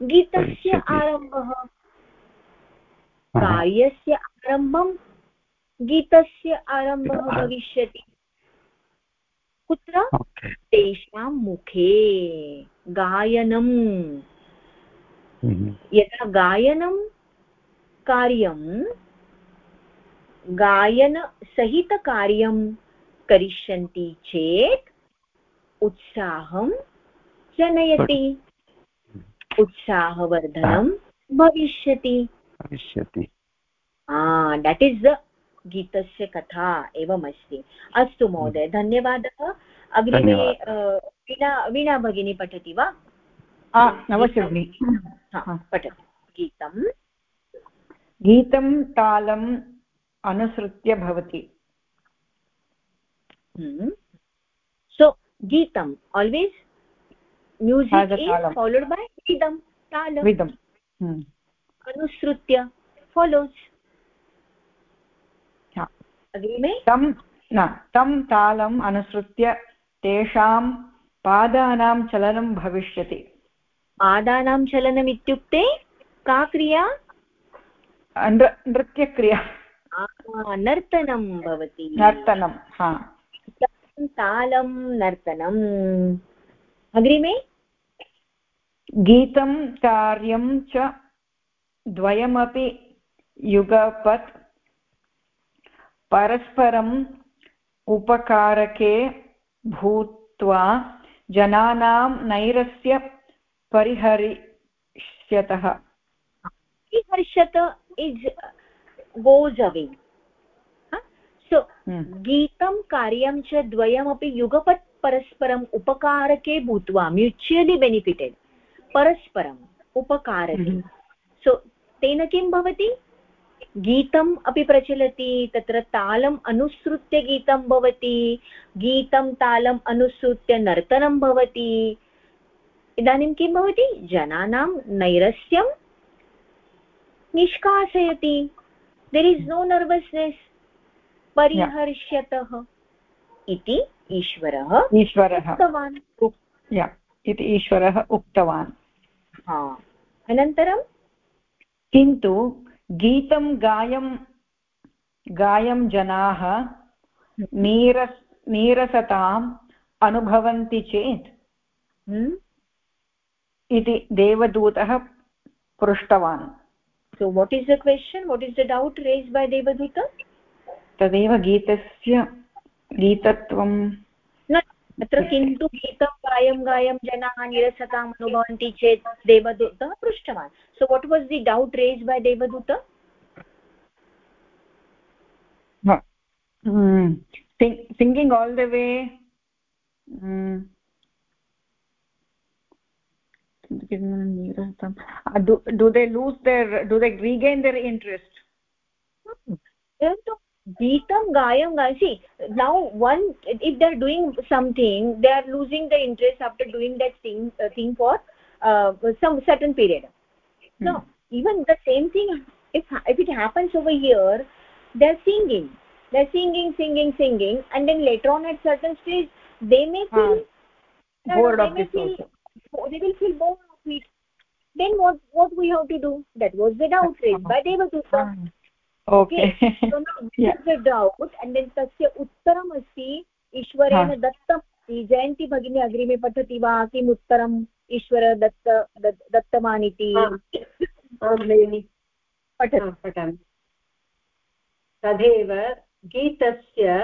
गीतस्य आरम्भः कार्यस्य आरम्भं गीतस्य आरम्भः भविष्यति कुत्र तेषां मुखे गायनम् यदा गायनं कार्यं गायनसहितकार्यं करिष्यन्ति चेत् उत्साहं जनयति। उत्साहवर्धनं भविष्यति। भविष्यति। देट् इस् द गीतस्य कथा एवमस्ति। अस्तु महोदय धन्यवादः। अग्रिमे वीणा वीणा भगिनी पठति वा? अवश्यं पठतु। गीतं गीतं तालम् अनुसृत्य भवति। hmm. सो गीतम् आल्वेस् म्यूसिक्ड् बै गीतं तालम्। hmm. अनुसृत्य फालोस् अग्रिमे तं तं तालम् अनुसृत्य तेषां पादानां चलनं भविष्यति। पादानां चलनम् का क्रिया? नृत्यक्रिया। नर्तनं भवति। नर्तनं हा। तालं नर्तनम् अग्रिमे? गीतं कार्यं च द्वयमपि युगपत्। परस्परम् उपकारके भूत्वा जनानां नैरस्य परिहरिष्यतः। परिहर्षत इस् गोस् अवे सो गीतं कार्यं च द्वयमपि युगपत् परस्परम् उपकारके भूत्वा म्यूचुयलि बेनिफिटेड् परस्परम् उपकारके सो तेन किं भवति गीतम् अपि प्रचलति तत्र तालम् अनुसृत्य गीतं भवति गीतं तालम् अनुसृत्य नर्तनं भवति इदानीं किं भवति जनानां नैरस्यं निष्कासयति. देर् इस् नो नर्वस्नेस् परिहर्ष्यतः. इति ईश्वरः ईश्वरः. उक्तवान्. इति ईश्वरः उक्तवान्. अनन्तरं? किन्तु गीतं गायं गायं जनाः नीरस् नीरसताम् अनुभवन्ति चेत् हम्म? इति देवदूतः पृष्टवान्. So what is the question? What is the doubt raised by devaduta तदेव गीतस्य गीतत्वं न अत्र किन्तु गीतं गायं गायं जनाः निरसताम् अनुभवन्ति चेत् देवदूतः पृष्टवान्। So what was the doubt raised by देवदूत? Singing all the way do, do they lose their do they regain their interest? Geetam gayam see now one if they are doing something they are losing the interest after doing that thing uh, thing for uh, some certain period. Hmm. no even the same thing if if it happens over here they are singing. They are singing singing singing and then later on at certain stage they may feel huh. bored of feel, they will feel bored of it then what what we have to do that was the doubt raised by devadutta okay okay. so now this yeah. is the doubt and then tasya uttaram asti ईश्वरेण दत्तम् जयन्ती भगिनी अग्रिमे पठति वा किम् उत्तरम् ईश्वर दत्त दत्तवान् इति पठामि तदेव गीतस्य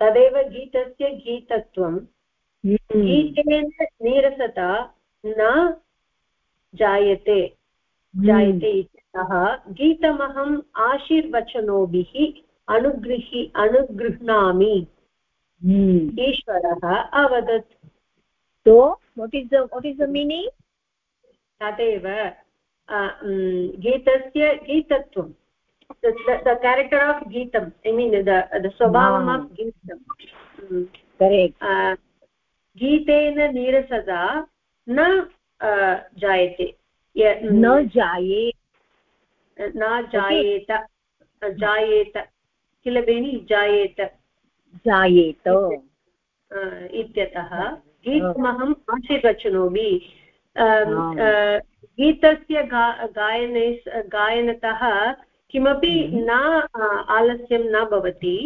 तदेव गीतस्य गीतत्वं गीतेन नीरसता न जायते जायते इत्यतः गीतमहम् आशीर्वचनोभिः अनुगृहि अनुगृह्णामि ईश्वरः अवदत् so what is that is the meaning तदेव गीतस्य गीतत्वं द केरेक्टर् आफ् गीतम् ऐ मीन् द स्वभावम् आफ् गीतम् गीतेन नीरसता न जायते। न जाये। न जायेत जायेत। किल बेनि? जायेत। जायेत। इत्यतः गीतमहम् आशीर्वचनोमि। गीतस्य गा गायने गायनतः किमपि हम्म। न आलस्यं न भवति।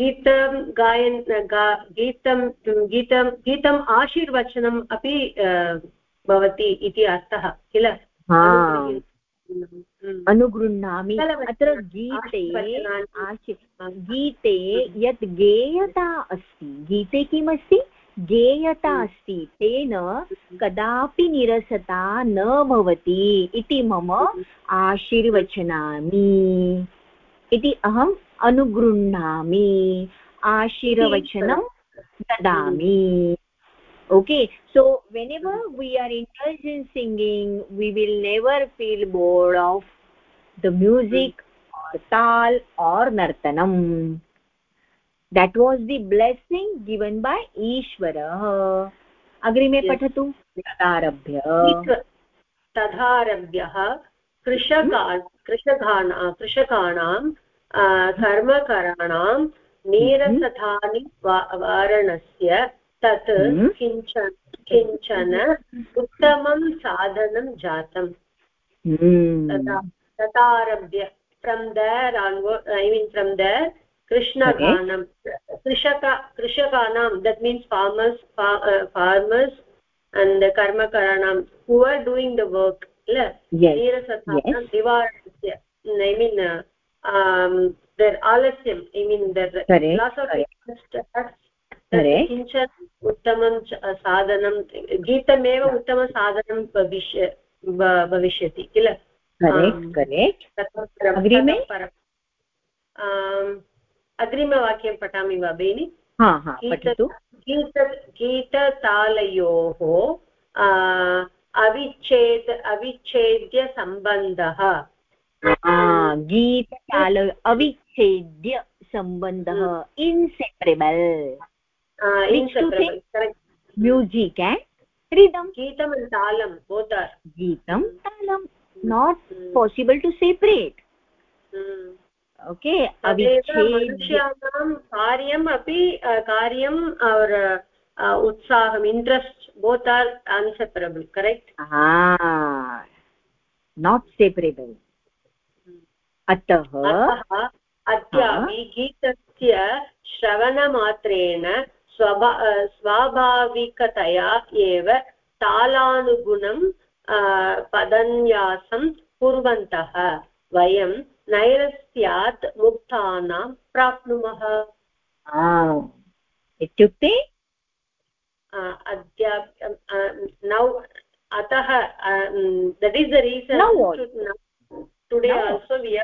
गीतं गायन् गीतं गीतं गीतम् आशीर्वचनम् अपि भवति इति अर्थः किल? अनुगृह्णामि। अत्र गीते गीते यत् गेयता अस्ति गीते किमस्ति? गेयता अस्ति तेन कदापि निरसता न भवति इति मम आशीर्वचनामि। इति अहम् अनुगृह्णामि। आशीर्वचनं ददामि। Okay so whenever we are intelligent singing we will never feel bored of the music or ताल् or नर्तनम् that was the blessing given by ईश्वरः अग्रिमे पठतु तदारभ्य तदारभ्यः कृषका कृषकाणां कर्मकराणां नीरसथानि वारणस्य तत् किंचन किंचन उत्तमं साधनं जातम्। तदारभ्य from there I mean from there कृष्णगानं कृषक कृषकाणां that means farmers farmers and कर्मकराणां who are doing the work किल नीरसथानं निवारणस्य I mean their आलस्यम् I mean their loss of किञ्चित् उत्तमं साधनं गीतमेव उत्तमसाधनं भविष्य भविष्यति किल अग्रिमे अग्रिमवाक्यं पठामि वा बेनि गीत गीततालयोः अविच्छेद अविच्छेद्यसम्बन्धः गीतताल अविच्छेद्य सम्बन्धः इन्सेपरेबल् म्यूजिक् एण्ड् रिदम् गीतम् तालं बोत् गीतं तालं not possible to separate okay कार्यम् अपि कार्यम् or उत्साहम् interest both are inseparable correct not separable अतः अद्यापि गीतस्य श्रवणमात्रेण स्वभा स्वाभाविकतया एव तालानुगुणं पदन्यासं कुर्वन्तः। वयं नैरस्यात् मुक्तानां प्राप्नुमः। इत्युक्ते? अद्या नौ अतः that is the reason today also we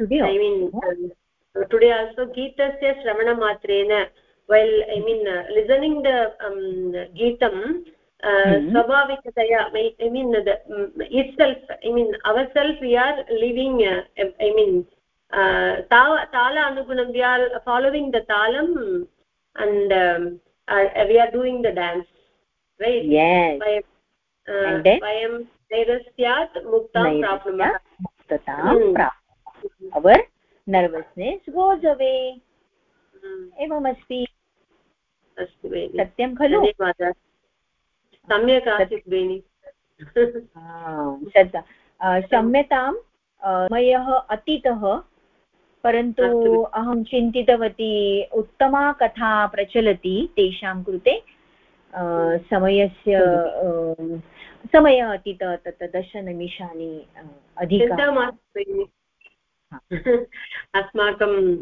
I mean today also गीतस्य श्रवणमात्रेण while I mean listening the गीतं स्वाभाविकतया I mean itself I mean our self we are living I mean ताल अनुगुणं वि आर् फालोविङ्ग् द तालम् and we are doing the dance वयं नैरस्यात् मुक्तां प्राप्नुमः our nervousness goes away एवमस्ति? अस्तु सत्यं खलु? सम्यक् आसीत् बेनि क्षम्यतां (laughs) मयः अतीतः परन्तु अहं चिन्तितवती उत्तमा कथा प्रचलति तेषां कृते। समयस्य समयः अतीतः तत् दशनिमिषानि अधिकं। (laughs) अस्माकं